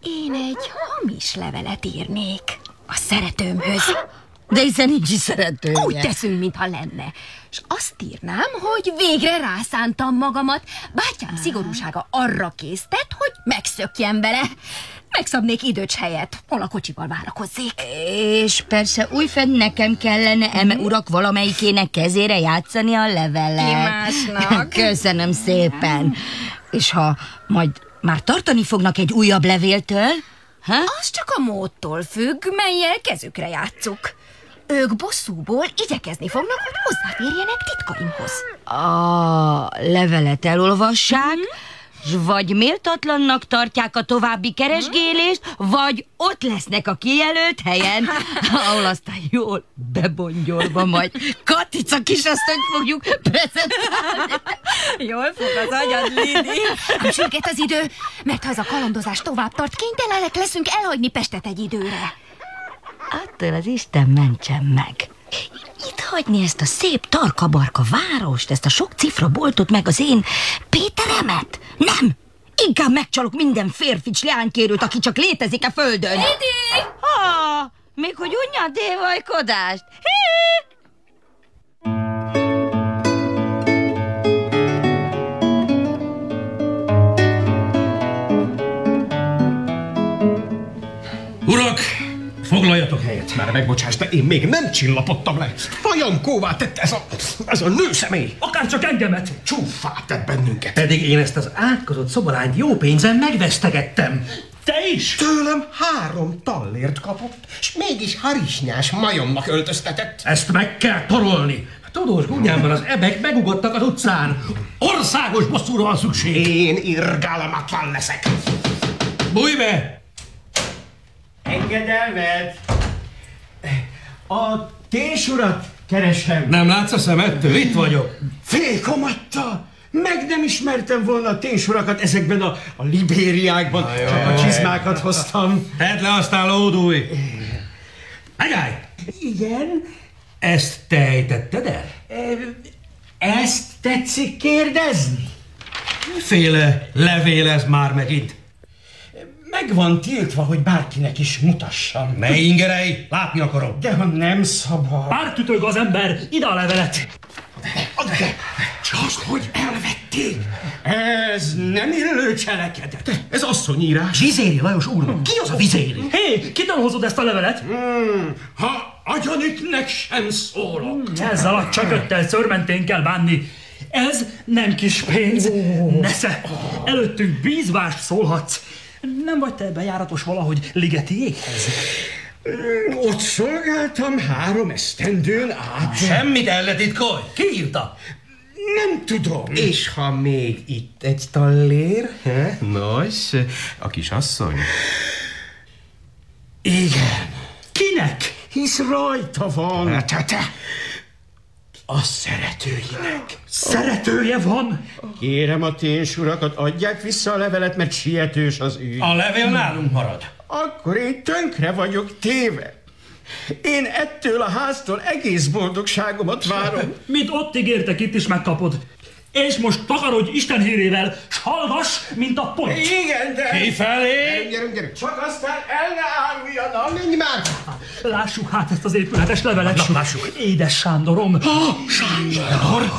Én egy hamis levelet írnék a szeretőmhöz. De hiszen nincs is szeretője. Úgy teszünk, mintha lenne. És azt írnám, hogy végre rászántam magamat. Bátyám szigorúsága arra késztet, hogy megszökjen vele. Megszabnék időcs helyet, hol a kocsival várakozzék. És persze újfent nekem kellene eme urak valamelyikének kezére játszani a levelet. Ki másnak? (laughs) Köszönöm szépen. És ha majd már tartani fognak egy újabb levéltől, ha? Az csak a módtól függ, melyel kezükre játszuk. Ők bosszúból igyekezni fognak, hogy hozzáférjenek titkaimhoz. A levelet elolvassák, s vagy méltatlannak tartják a további keresgélést, vagy ott lesznek a kijelölt helyen, (laughs) ahol aztán jól bebongyolva majd Katica kisasszonyt fogjuk prezentálni. Jól fog az agyad, Lidi. Sürget az idő, mert ha ez a kalandozás tovább tart, kénytelenek leszünk elhagyni Pestet egy időre. Attól az Isten mentsen meg. Itt hagyni ezt a szép tarkabarka várost, ezt a sok cifra boltot, meg az én Péteremet? Nem! Inkább megcsalok minden férfics leánykérőt, aki csak létezik a földön. Lidi! Ha, még hogy unja dévajkodást. Hí! Foglaljatok helyet. Már megbocsáss, de én még nem csillapodtam le. Fajankóvá tette ez a, ez a nőszemély. Akár csak engemet. Csúfá tett bennünket. Pedig én ezt az átkozott szobalányt jó pénzen megvesztegettem. Te is? Tőlem három tallért kapott, és mégis harisnyás majomnak öltöztetett. Ezt meg kell torolni. Tudós Gunyámban az ebek megugodtak az utcán. Országos bosszúra van szükség. Én irgalmatlan leszek. Bújj be! Engedelmed! A tésurat keresem. Nem látsz a szemettől? Itt vagyok. Félkomatta! Meg nem ismertem volna a tésurakat ezekben a, a libériákban, csak a csizmákat hoztam. Tedd le, aztán lódulj. Megállj! Igen? Ezt te ejtetted el? Ezt tetszik kérdezni? Féle levél ez már megint. Meg van tiltva, hogy bárkinek is mutassam. Ne ingerelj, látni akarom. De ha nem szabad. Pártütög az ember, ide a levelet. Csak hogy elvették. Ez nem illő cselekedet. Ez asszonyírás. Vizéri, Lajos úr, ki az a vizéri? Hé, kitől hozod ezt a levelet? Hmm, ha agyaniknek sem szólok. Ezzel a csököttel szörmentén kell bánni. Ez nem kis pénz. Nesze, előttünk bízvást szólhatsz. Nem vagy te bejáratos valahogy Ligetiékhez? Hmm, Ott szolgáltam három esztendőn át. Semmit el ne titkolj. Ki írta? Nem tudom. És ha még itt egy tallér? he? Nos, a kis asszony. Igen. Kinek? Hisz rajta van. Te, te. A szeretőinek. Szeretője van? Kérem a ténsurakat, adják vissza a levelet, mert sietős az ügy. A levél nálunk marad. Akkor én tönkre vagyok téve. Én ettől a háztól egész boldogságomat várom. Mit ott ígértek, itt is megkapod. És most takarodj Isten hírével, s hallgass, mint a ponty. Igen, de... Kifelé? Gyerünk, gyerünk. Csak aztán el ne áruljanak. Menj már! Lássuk hát ezt az épületes levelet. Na, lássuk. Édes Sándorom. Sándor!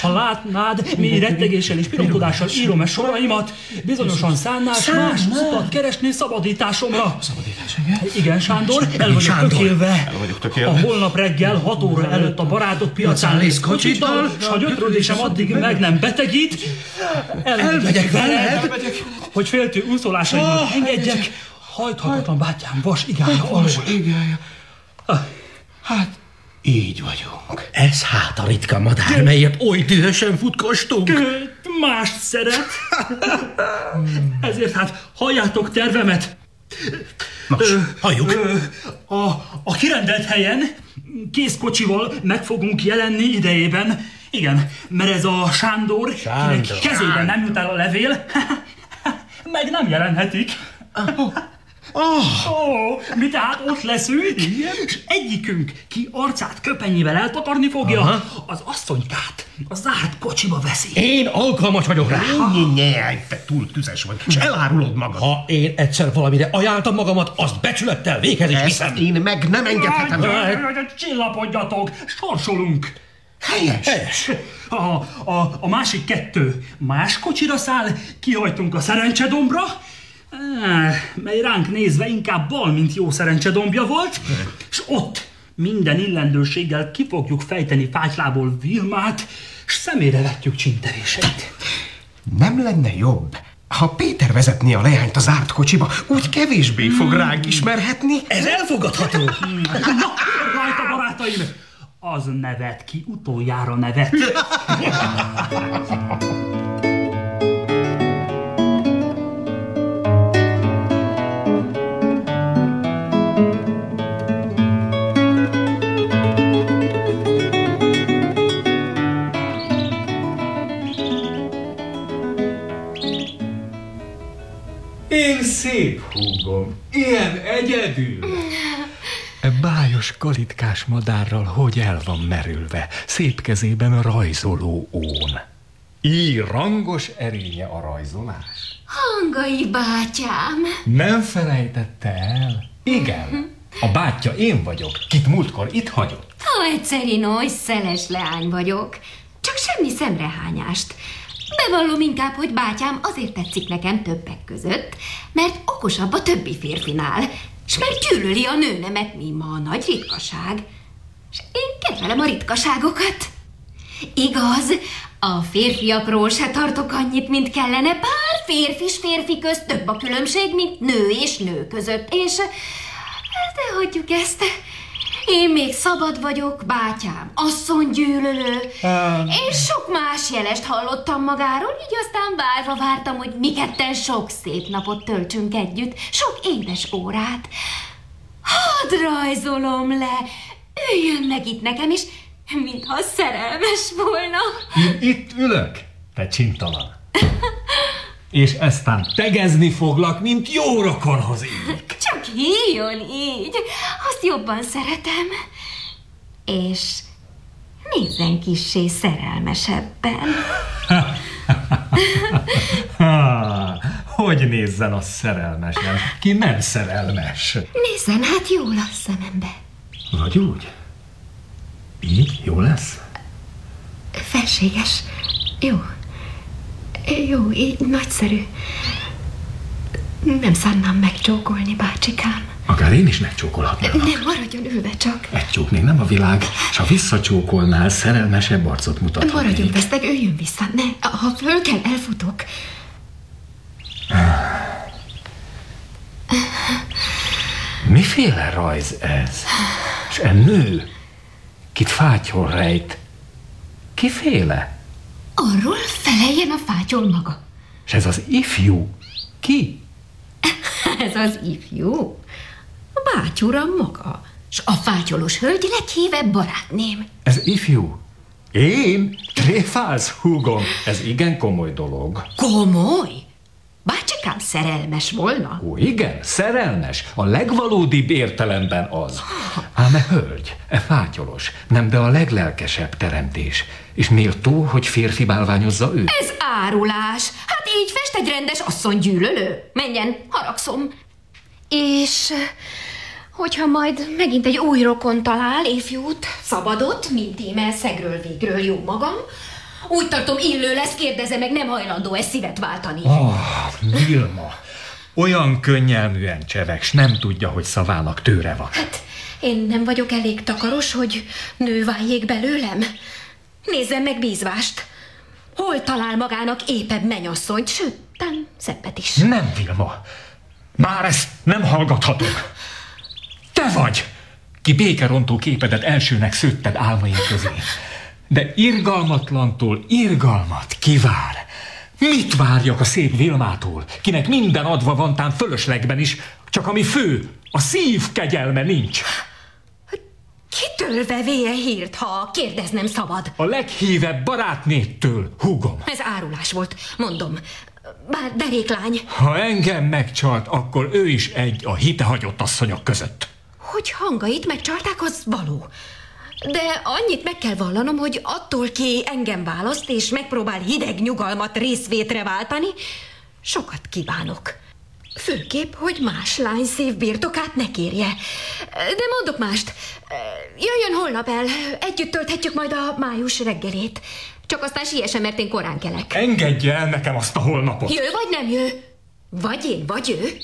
Ha látnád, mi rettegéssel és pironkodással írom e soraimat, bizonyosan szánnás más utat keresni szabadításomra. Szabadítás, igen? Igen, Sándor, el vagyok tökélve. el vagyok A tökélve. holnap reggel 6 óra előtt a barátok piacán lész kocsiddal, s ha gyötrődésem addig meg nem betegít, elmegyek veled, hogy féltő úszólásaimat engedjek, hajthatatlan bátyám vas igája alól. igája. Hát, így vagyunk. Ez hát a ritka madár, melyet oly dühösen futkostunk. Mást szeret. (laughs) Ezért hát halljátok tervemet. Nos, halljuk. A, a kirendelt helyen kész kocsival meg fogunk jelenni idejében. Igen, mert ez a Sándor, Sándor. kinek kezében nem jut el a levél, (laughs) meg nem jelenhetik. Oh. oh, mi tehát ott leszünk, és egyikünk, ki arcát köpenyével eltakarni fogja, Aha. az asszonykát a zárt kocsiba veszi. Én alkalmas vagyok rá. Ne, te túl tüzes vagy, és elárulod magad. Ha én egyszer valamire ajánltam magamat, azt becsülettel véghez is viszem. Én meg nem engedhetem. Csillapodjatok, sorsolunk. Helyes. Helyes. A, a, a másik kettő más kocsira száll, kihajtunk a szerencsedombra, mely ránk nézve inkább bal, mint jó szerencsedombja volt, és ott minden illendőséggel ki fogjuk fejteni fátylából Vilmát, és szemére vetjük csinteréseit. Nem lenne jobb, ha Péter vezetné a leányt a zárt kocsiba, úgy kevésbé fog ránk ismerhetni. Ez elfogadható. (laughs) Na, rajta barátaim! Az nevet ki utoljára nevet. Én szép húgom, ilyen egyedül. Bájos kalitkás madárral hogy el van merülve, szép kezében rajzoló ón. Így rangos erénye a rajzolás. Hangai bátyám. Nem felejtette el? Igen, a bátyja én vagyok, kit múltkor itt hagyott. Ha egyszerű oly szeles leány vagyok. Csak semmi szemrehányást. Bevallom inkább, hogy bátyám azért tetszik nekem többek között, mert okosabb a többi férfinál, és mert gyűlöli a nőnemet, mi ma a nagy ritkaság. És én kedvelem a ritkaságokat. Igaz, a férfiakról se tartok annyit, mint kellene, bár férfi és férfi közt több a különbség, mint nő és nő között, és de hagyjuk ezt. Én még szabad vagyok, bátyám, asszony gyűlölő, és sok más jelest hallottam magáról, így aztán várva vártam, hogy mi ketten sok szép napot töltsünk együtt, sok édes órát. Hadd rajzolom le, üljön meg itt nekem is, mintha szerelmes volna. Én itt ülök, te csintalan. (laughs) És eztán tegezni foglak, mint jó rokonhoz így. (laughs) Csak hívjon így, azt jobban szeretem. És nézzen kissé szerelmesebben. (laughs) Hogy nézzen a szerelmesen, ki nem szerelmes. Nézzen hát jól a szemembe. Vagy úgy? Így jó lesz? Felséges. Jó. Jó, így nagyszerű. Nem szánnám megcsókolni, bácsikám. Akár én is megcsókolhatnám. Nem, maradjon ülve csak. Egy csók még nem a világ, s ha visszacsókolnál, szerelmesebb arcot mutathatnék. Maradjon veszteg, üljön vissza. Ne, ha föl kell, elfutok. Miféle rajz ez? S e nő, kit fátyol rejt, kiféle? Arról feleljen a fátyol maga. S ez az ifjú, ki? (laughs) Ez az ifjú. A bátyuram maga. S a fátyolos hölgy leghívebb barátném. Ez ifjú? Én? Tréfálsz, húgom? Ez igen komoly dolog. Komoly? Bácsikám szerelmes volna? Ó, igen, szerelmes. A legvalódibb értelemben az. Ám e hölgy, e fátyolos, nem de a leglelkesebb teremtés. És méltó, hogy férfi bálványozza őt? Ez árulás. Hát így fest egy rendes asszony gyűlölő. Menjen, haragszom. És hogyha majd megint egy új rokon talál, ifjút, szabadot, mint íme szegről végről jó magam, úgy tartom illő lesz, kérdeze meg, nem hajlandó ezt szívet váltani. Ah, Vilma, olyan könnyelműen csevegs, nem tudja, hogy szavának tőre van. Hát, én nem vagyok elég takaros, hogy nő váljék belőlem. Nézzem meg bízvást. Hol talál magának épebb menyasszonyt, sőt, tán szebbet is. Nem, Vilma. Már ezt nem hallgathatok. Te vagy, ki békerontó képedet elsőnek szőtted álmaim közé. De irgalmatlantól irgalmat kivár. Mit várjak a szép Vilmától, kinek minden adva van tán fölöslegben is, csak ami fő, a szív kegyelme nincs. Kitől véje hírt, ha kérdeznem szabad? A leghívebb barátnéttől, húgom. Ez árulás volt, mondom. Bár deréklány, Ha engem megcsalt, akkor ő is egy a hitehagyott asszonyok között. hogy hangait megcsalták, az való. De annyit meg kell vallanom, hogy attól ki engem választ, és megpróbál hideg nyugalmat részvétre váltani, sokat kívánok. Főképp, hogy más lány szív birtokát ne kérje. De mondok mást. Jöjjön holnap el, együtt tölthetjük majd a május reggelét. Csak aztán siessen, mert én korán kelek. Engedje el nekem azt a holnapot. Jö vagy nem jö? Vagy én, vagy ő?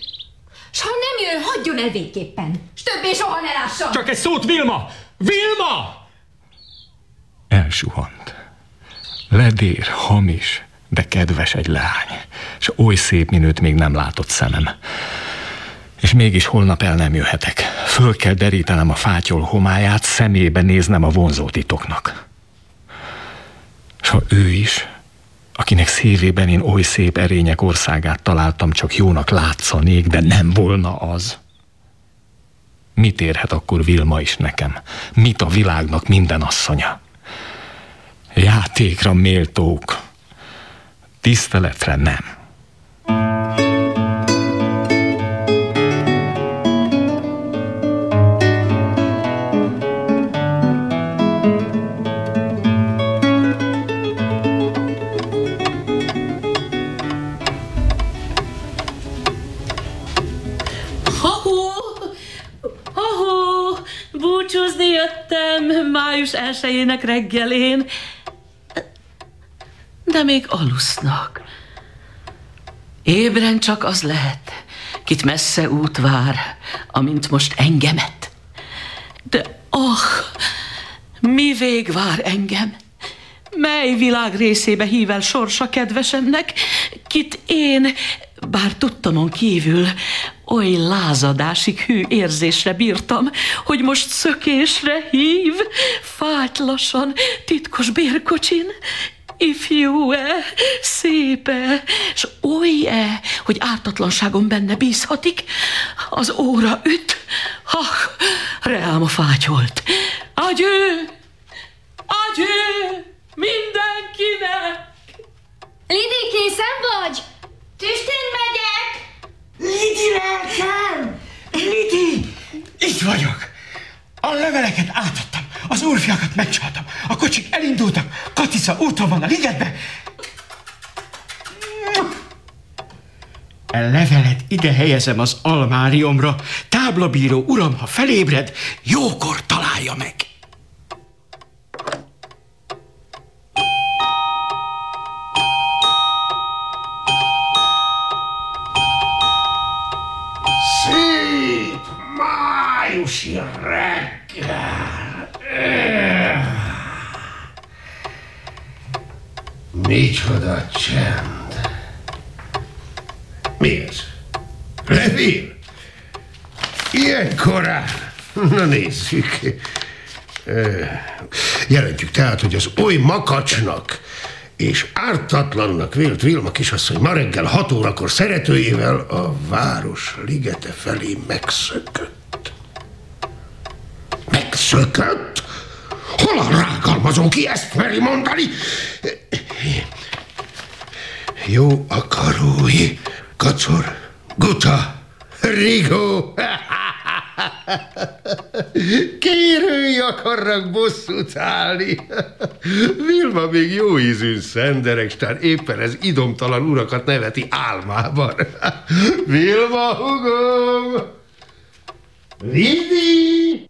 S ha nem jön, hagyjon el végképpen. S többé soha ne lássam. Csak egy szót, Vilma! Vilma! Elsuhant. Ledér, hamis, de kedves egy lány, és oly szép minőt még nem látott szemem. És mégis holnap el nem jöhetek. Föl kell derítenem a fátyol homályát, szemébe néznem a vonzó titoknak. És ha ő is, akinek szívében én oly szép erények országát találtam, csak jónak látszanék, de nem volna az. Mit érhet akkor Vilma is nekem? Mit a világnak minden asszonya? Játékra méltók, tiszteletre nem. Ha-hó! Május elsőjének reggelén. De még alusznak. Ébren csak az lehet, kit messze út vár, amint most engemet. De ah, mi vég vár engem? Mely világ részébe hív el sorsa kedvesemnek, kit én, bár tudtamon kívül, oly lázadásig hű érzésre bírtam, hogy most szökésre hív, fátylasan, titkos bérkocsin, ifjú-e, szép-e, s oly-e, hogy ártatlanságom benne bízhatik, az óra üt, ha, reám a fátyolt. Agyő! Agyő! Mindenkinek! Lidi, készen vagy? Tüstén megyek! Lidi, lelkem! Lidi! Itt vagyok! A leveleket átadtam, az úrfiakat megcsaltam, a kocsik elindultak, Katica úton van a ligetbe. A levelet ide helyezem az almáriumra, táblabíró uram, ha felébred, jókor találja meg. Májusi reggel. Micsoda csend. Mi ez? Levél? Ilyen korán? Na nézzük. Jelentjük tehát, hogy az oly makacsnak és ártatlannak vélt Vilma kisasszony ma reggel hat órakor szeretőjével a város ligete felé megszökött. Megszökött? Hol a rágalmazó, ki ezt meri mondani? Jó akarói, kacor, guta, rigó. (laughs) Kérői akarnak bosszút állni. Vilma még jó ízű szenderek, stár éppen ez idomtalan urakat neveti álmában. Vilma, hugom! Vidi!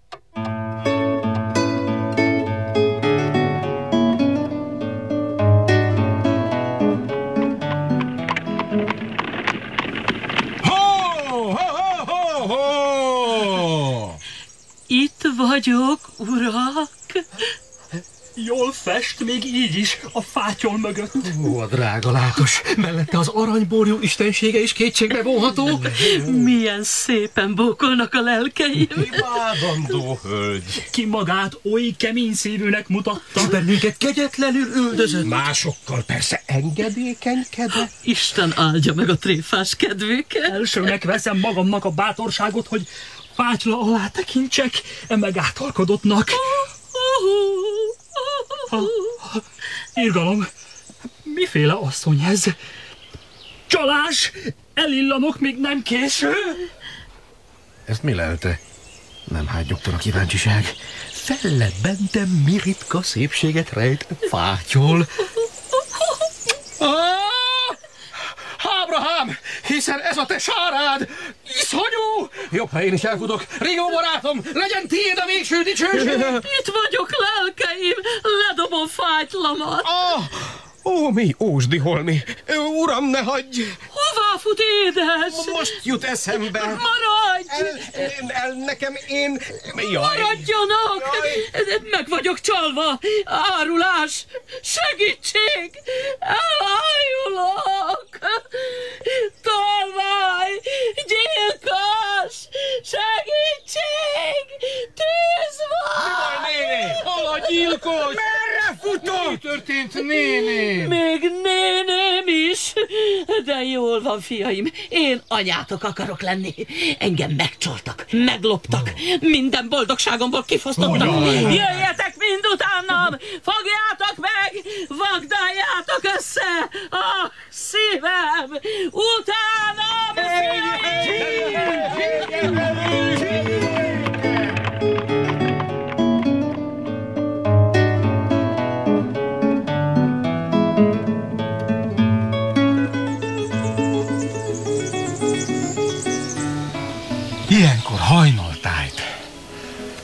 Vagyok, urak. Jól fest, még így is, a fátyol mögött. Ó, a drága látos, mellette az aranyborjú istensége is kétségbe vonható. Milyen szépen bókolnak a lelkeim. Imádandó hölgy. Ki magát oly kemény szívűnek mutatta. Bennünket kegyetlenül üldözött. Másokkal persze engedékenykedett. Isten áldja meg a tréfás kedvüket. Elsőnek veszem magamnak a bátorságot, hogy fátyla alá tekintsek e megáltalkodottnak. Ha, ha, irgalom, miféle asszony ez? Csalás! Elillanok, még nem késő! Ezt mi lelte? Nem hát nyugtan a kíváncsiság. Fellett bentem mi ritka szépséget rejt fátyol. (laughs) Ah! Ábrahám, hiszen ez a te sárád! Iszonyú! Jobb, ha én is elfutok. Rigó barátom, legyen tiéd a végső dicsőség! Itt vagyok, lelkeim! Ledobom fátylamat! Ah, ó, mi ósdi holmi! Uram, ne hagyj! Hová fut, édes? Most jut eszembe. Maradj! El, el, nekem én... Jaj. Maradjanak! Meg vagyok csalva! Árulás! Segítség! Elájulok! Tolvaj! Gyilkos! Segítség! Tűz van! Néni, hol a gyilkos? Merre futott? Mi történt, néni? Még néném is! De jól van, fiaim. Én anyátok akarok lenni. Engem megcsoltak, megloptak, minden boldogságomból kifosztottak. Jöjjetek mind utánam! Fogjátok meg! Vagdaljátok össze! Ah, szívem! Utánam, Ilyenkor hajnaltájt.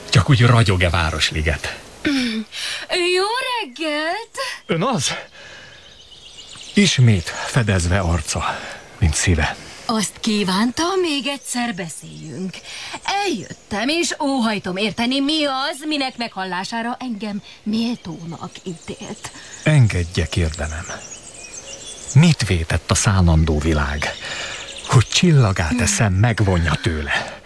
Csak úgy ragyog-e Városliget. (clears throat) Jó reggelt! Ön az? Ismét fedezve arca, mint szíve. Azt kívánta, még egyszer beszéljünk. Eljöttem, és óhajtom érteni, mi az, minek meghallására engem méltónak ítélt. Engedje kérdenem. Mit vétett a szánandó világ, hogy csillagát eszem megvonja tőle?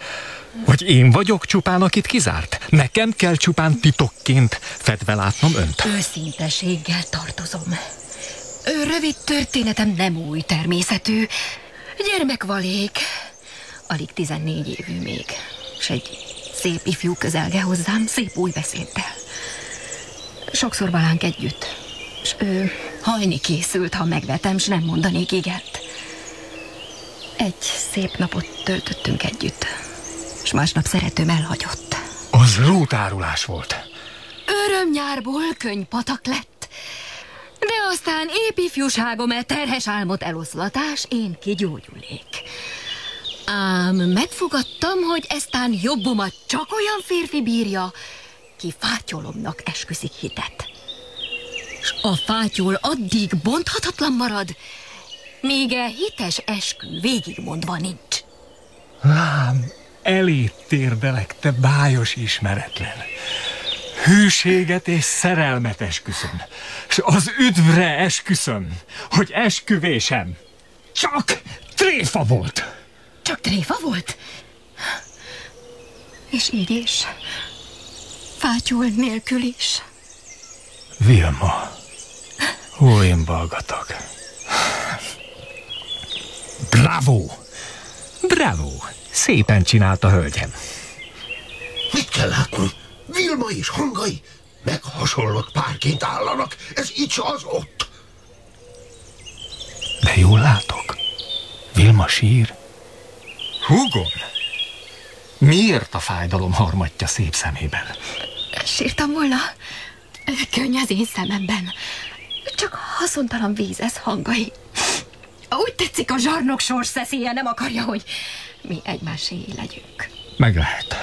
Vagy én vagyok csupán, akit kizárt? Nekem kell csupán titokként fedve látnom önt? Őszinteséggel tartozom. Ő rövid történetem nem új természetű. Gyermekvalék. Alig 14 évű még. És egy szép ifjú közelge hozzám, szép új beszéddel. Sokszor balánk együtt. És ő hajni készült, ha megvetem, s nem mondanék igent. Egy szép napot töltöttünk együtt. És másnap szeretőm elhagyott. Az rótárulás volt. Örömnyárból könypatak lett. De aztán épp ifjúságom e terhes álmot eloszlatás, én kigyógyulék. Ám megfogadtam, hogy eztán jobbomat csak olyan férfi bírja, ki fátyolomnak esküszik hitet. S a fátyol addig bonthatatlan marad, míg e hites eskü végigmondva nincs. Lám, elét térdelek, te bájos ismeretlen. Hűséget és szerelmet esküszöm, s az üdvre esküszöm, hogy esküvésem csak tréfa volt. Csak tréfa volt? És így is. Fátyol nélkül is. Vilma, ó, én balgatok. Bravo! Bravo! Szépen csinálta, hölgyem. Mit kell látni? Vilma és hangai? Meghasonlott párként állanak. Ez itt az ott. De jól látok. Vilma sír. Húgom! Miért a fájdalom harmatja szép szemében? Sírtam volna? Könny az én szememben. Csak haszontalan víz ez hangai. Úgy tetszik a zsarnok sors szeszélye, nem akarja, hogy mi egymásé legyünk. Meg lehet.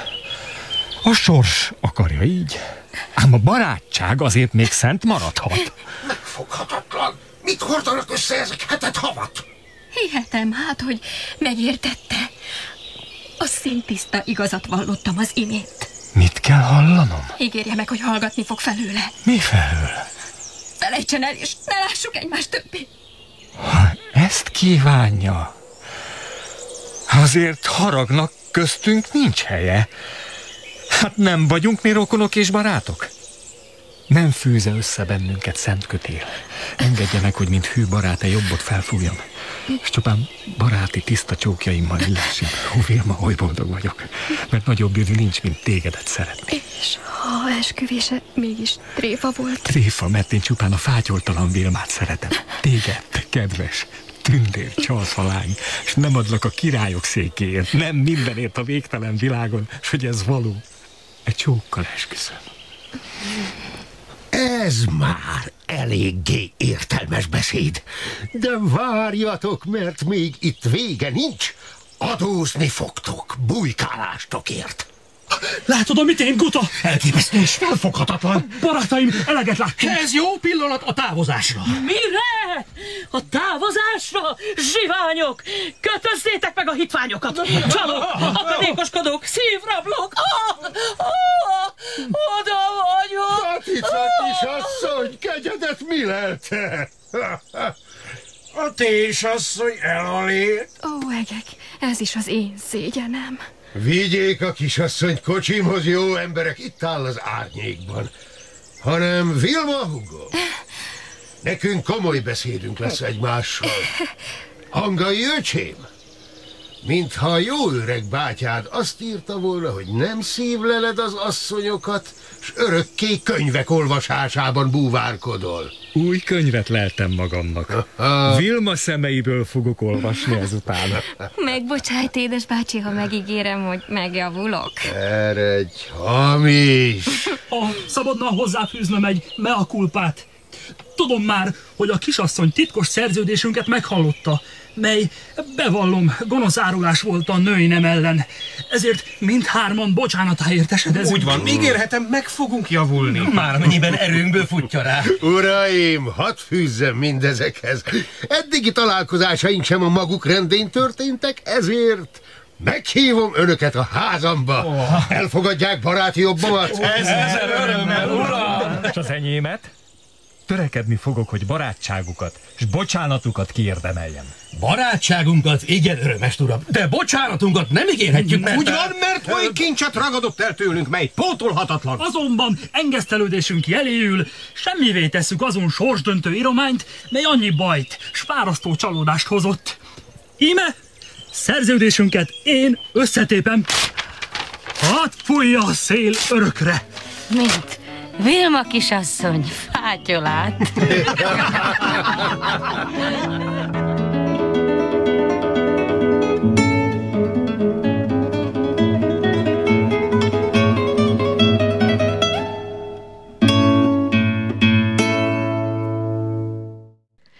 A sors akarja így, ám a barátság azért még szent maradhat. Megfoghatatlan. Mit hordanak össze ezek hetet havat? Hihetem hát, hogy megértette. A színtiszta igazat vallottam az imént. Mit kell hallanom? Ígérje meg, hogy hallgatni fog felőle. Mi felől? Felejtsen el, és ne lássuk egymást többé. Ezt kívánja. Azért haragnak köztünk nincs helye. Hát nem vagyunk mi rokonok és barátok? Nem fűze össze bennünket szent kötél. Engedje meg, hogy mint hű barát a jobbot felfújjam. És csupán baráti tiszta csókjaimmal illessem. Ó, Vilma, oly boldog vagyok. Mert nagyobb jövő nincs, mint tégedet szeretni. És ha esküvése mégis tréfa volt. Tréfa, mert én csupán a fátyoltalan Vilmát szeretem. Téged, kedves, tündér, csalszalány, és nem adlak a királyok székéért, nem mindenért a végtelen világon, és hogy ez való. Egy csókkal esküszöm. Ez már eléggé értelmes beszéd. De várjatok, mert még itt vége nincs. Adózni fogtok bujkálástokért. Látod, amit én, Guta? Elképesztő és felfoghatatlan. Barátaim, eleget láttunk. Ez jó pillanat a távozásra. Mire? A távozásra? Zsiványok! Kötözzétek meg a hitványokat! Csalók, akadékoskodók, szívrablók! Ah, ah, oda vagyok! Katica kisasszony, kegyedet mi lelte? A tésasszony elalét. Ó, egek, ez is az én szégyenem. Vigyék a kisasszonyt kocsimhoz, jó emberek, itt áll az árnyékban. Hanem Vilma Hugo. Nekünk komoly beszédünk lesz egymással. Hangai öcsém, mintha a jó öreg bátyád azt írta volna, hogy nem szívleled az asszonyokat, s örökké könyvek olvasásában búvárkodol. Új könyvet leltem magamnak. Vilma szemeiből fogok olvasni ezután. (laughs) Megbocsájt, édes bácsi, ha megígérem, hogy megjavulok. Eredj, hamis! Ha (laughs) szabadna hozzáfűznöm egy mea culpát. Tudom már, hogy a kisasszony titkos szerződésünket meghallotta, mely, bevallom, gonosz árulás volt a női nem ellen. Ezért mindhárman bocsánatáért esedezünk. Úgy van, ígérhetem, meg fogunk javulni. Már amennyiben erőnkből futja rá. Uraim, hadd fűzzem mindezekhez. Eddigi találkozásaink sem a maguk rendén történtek, ezért meghívom önöket a házamba. Elfogadják baráti jobbamat? Ezzel örömmel, uram! És az enyémet? Törekedni fogok, hogy barátságukat és bocsánatukat kiérdemeljem. Barátságunkat igen, örömes uram, de bocsánatunkat nem ígérhetjük, mert... Úgy van, mert oly kincset ragadott el tőlünk, mely pótolhatatlan. Azonban engesztelődésünk jeléül semmivé tesszük azon sorsdöntő írományt, mely annyi bajt, s fárasztó csalódást hozott. Íme, szerződésünket én összetépem. Hadd fújja a szél örökre. Mint Vilma kisasszony fátyolát. (laughs)